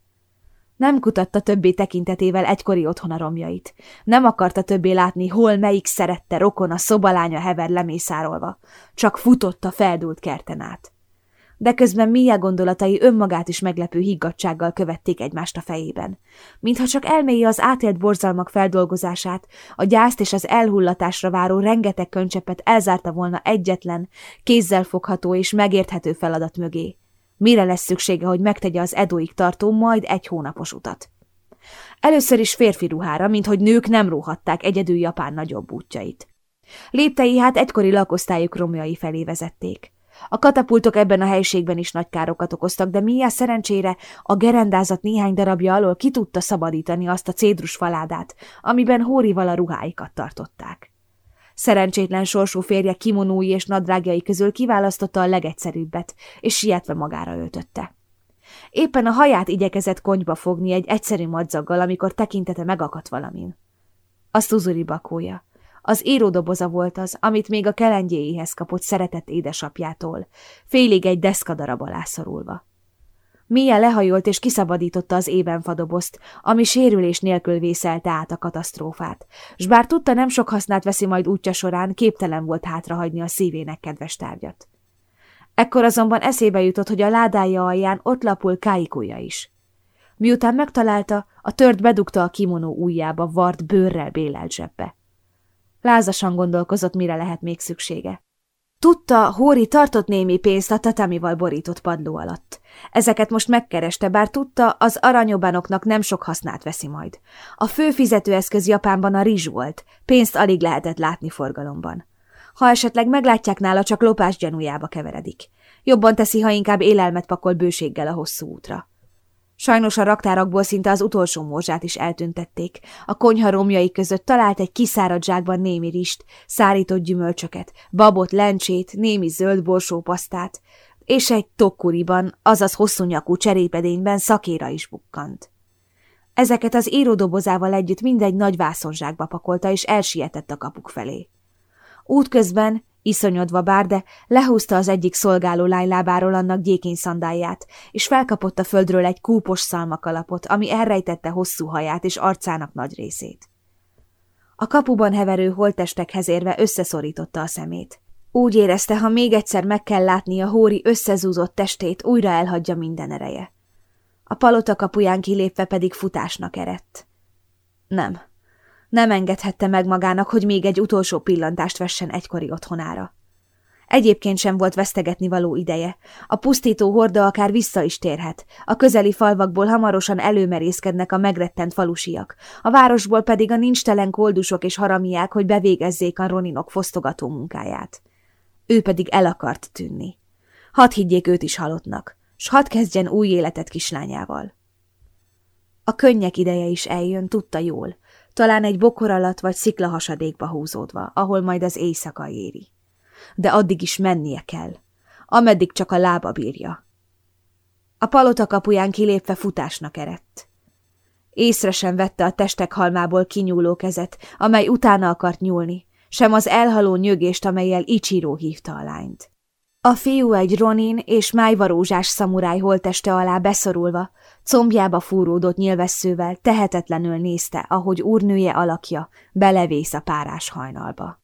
Nem kutatta többé tekintetével egykori otthona romjait. Nem akarta többé látni, hol melyik szerette rokon a szobalánya hever lemészárolva. Csak futott a feldult kerten át de közben Mia gondolatai önmagát is meglepő higgadsággal követték egymást a fejében. Mintha csak elméje az átélt borzalmak feldolgozását, a gyászt és az elhullatásra váró rengeteg köncsepet elzárta volna egyetlen, kézzel fogható és megérthető feladat mögé. Mire lesz szüksége, hogy megtegye az Edóig tartó, majd egy hónapos utat? Először is férfi ruhára, mint hogy nők nem róhatták egyedül Japán nagyobb útjait. Léptei hát egykori lakosztályuk romjai felé vezették. A katapultok ebben a helységben is nagy károkat okoztak, de Mia szerencsére a gerendázat néhány darabja alól ki tudta szabadítani azt a cédrus faládát, amiben hórival a ruháikat tartották. Szerencsétlen sorsú férje kimonói és nadrágjai közül kiválasztotta a legegyszerűbbet, és sietve magára öltötte. Éppen a haját igyekezett konyba fogni egy egyszerű madzaggal, amikor tekintete megakadt valamin. A Szuzuri bakója. Az íródoboza volt az, amit még a kelengyéihez kapott szeretett édesapjától, félig egy deszkadarab alá szorulva. Mia lehajolt és kiszabadította az ébenfadobozt, ami sérülés nélkül vészelte át a katasztrófát, s bár tudta nem sok hasznát veszi majd útja során, képtelen volt hátrahagyni a szívének kedves tárgyat. Ekkor azonban eszébe jutott, hogy a ládája alján ott lapul káikúja is. Miután megtalálta, a tört bedugta a kimonó ujjába, vart bőrrel bélelt zsebbe. Lázasan gondolkozott, mire lehet még szüksége. Tudta, Hóri tartott némi pénzt a tatamival borított padló alatt. Ezeket most megkereste, bár tudta, az aranyobánoknak nem sok hasznát veszi majd. A fő fizetőeszköz Japánban a rizs volt, pénzt alig lehetett látni forgalomban. Ha esetleg meglátják nála, csak lopás gyanújába keveredik. Jobban teszi, ha inkább élelmet pakol bőséggel a hosszú útra. Sajnos a raktárakból szinte az utolsó morzsát is eltüntették. A konyha romjai között talált egy kiszáradt zsákban némi rist, szárított gyümölcsöket, babot, lencsét, némi zöld borsópasztát, és egy tokkuriban, azaz hosszú nyakú cserépedényben szakéra is bukkant. Ezeket az íródobozával együtt mindegy nagy vászonzsákba pakolta, és elsietett a kapuk felé. Útközben Iszonyodva bár, de lehúzta az egyik szolgáló lájlábáról annak gyékény szandáját, és felkapott a földről egy kúpos szalmakalapot, ami elrejtette hosszú haját és arcának nagy részét. A kapuban heverő holtestekhez érve összeszorította a szemét. Úgy érezte, ha még egyszer meg kell látni a hóri összezúzott testét, újra elhagyja minden ereje. A palota kapuján kilépve pedig futásnak erett. Nem, nem engedhette meg magának, hogy még egy utolsó pillantást vessen egykori otthonára. Egyébként sem volt vesztegetni való ideje. A pusztító horda akár vissza is térhet. A közeli falvakból hamarosan előmerészkednek a megrettent falusiak. A városból pedig a nincstelen koldusok és haramiák, hogy bevégezzék a roninok fosztogató munkáját. Ő pedig el akart tűnni. Hadd higgyék őt is halottnak, s hadd kezdjen új életet kislányával. A könnyek ideje is eljön, tudta jól talán egy bokor alatt vagy sziklahasadékba húzódva, ahol majd az éjszaka éri. De addig is mennie kell, ameddig csak a lába bírja. A palota kapuján kilépve futásnak erett. Észre sem vette a testek halmából kinyúló kezet, amely utána akart nyúlni, sem az elhaló nyögést, amelyel Ichiro hívta a lányt. A fiú egy ronin és májvarózsás szamuráj holteste alá beszorulva, Combjába fúródott nyilvesszővel tehetetlenül nézte, ahogy úrnője alakja belevész a párás hajnalba.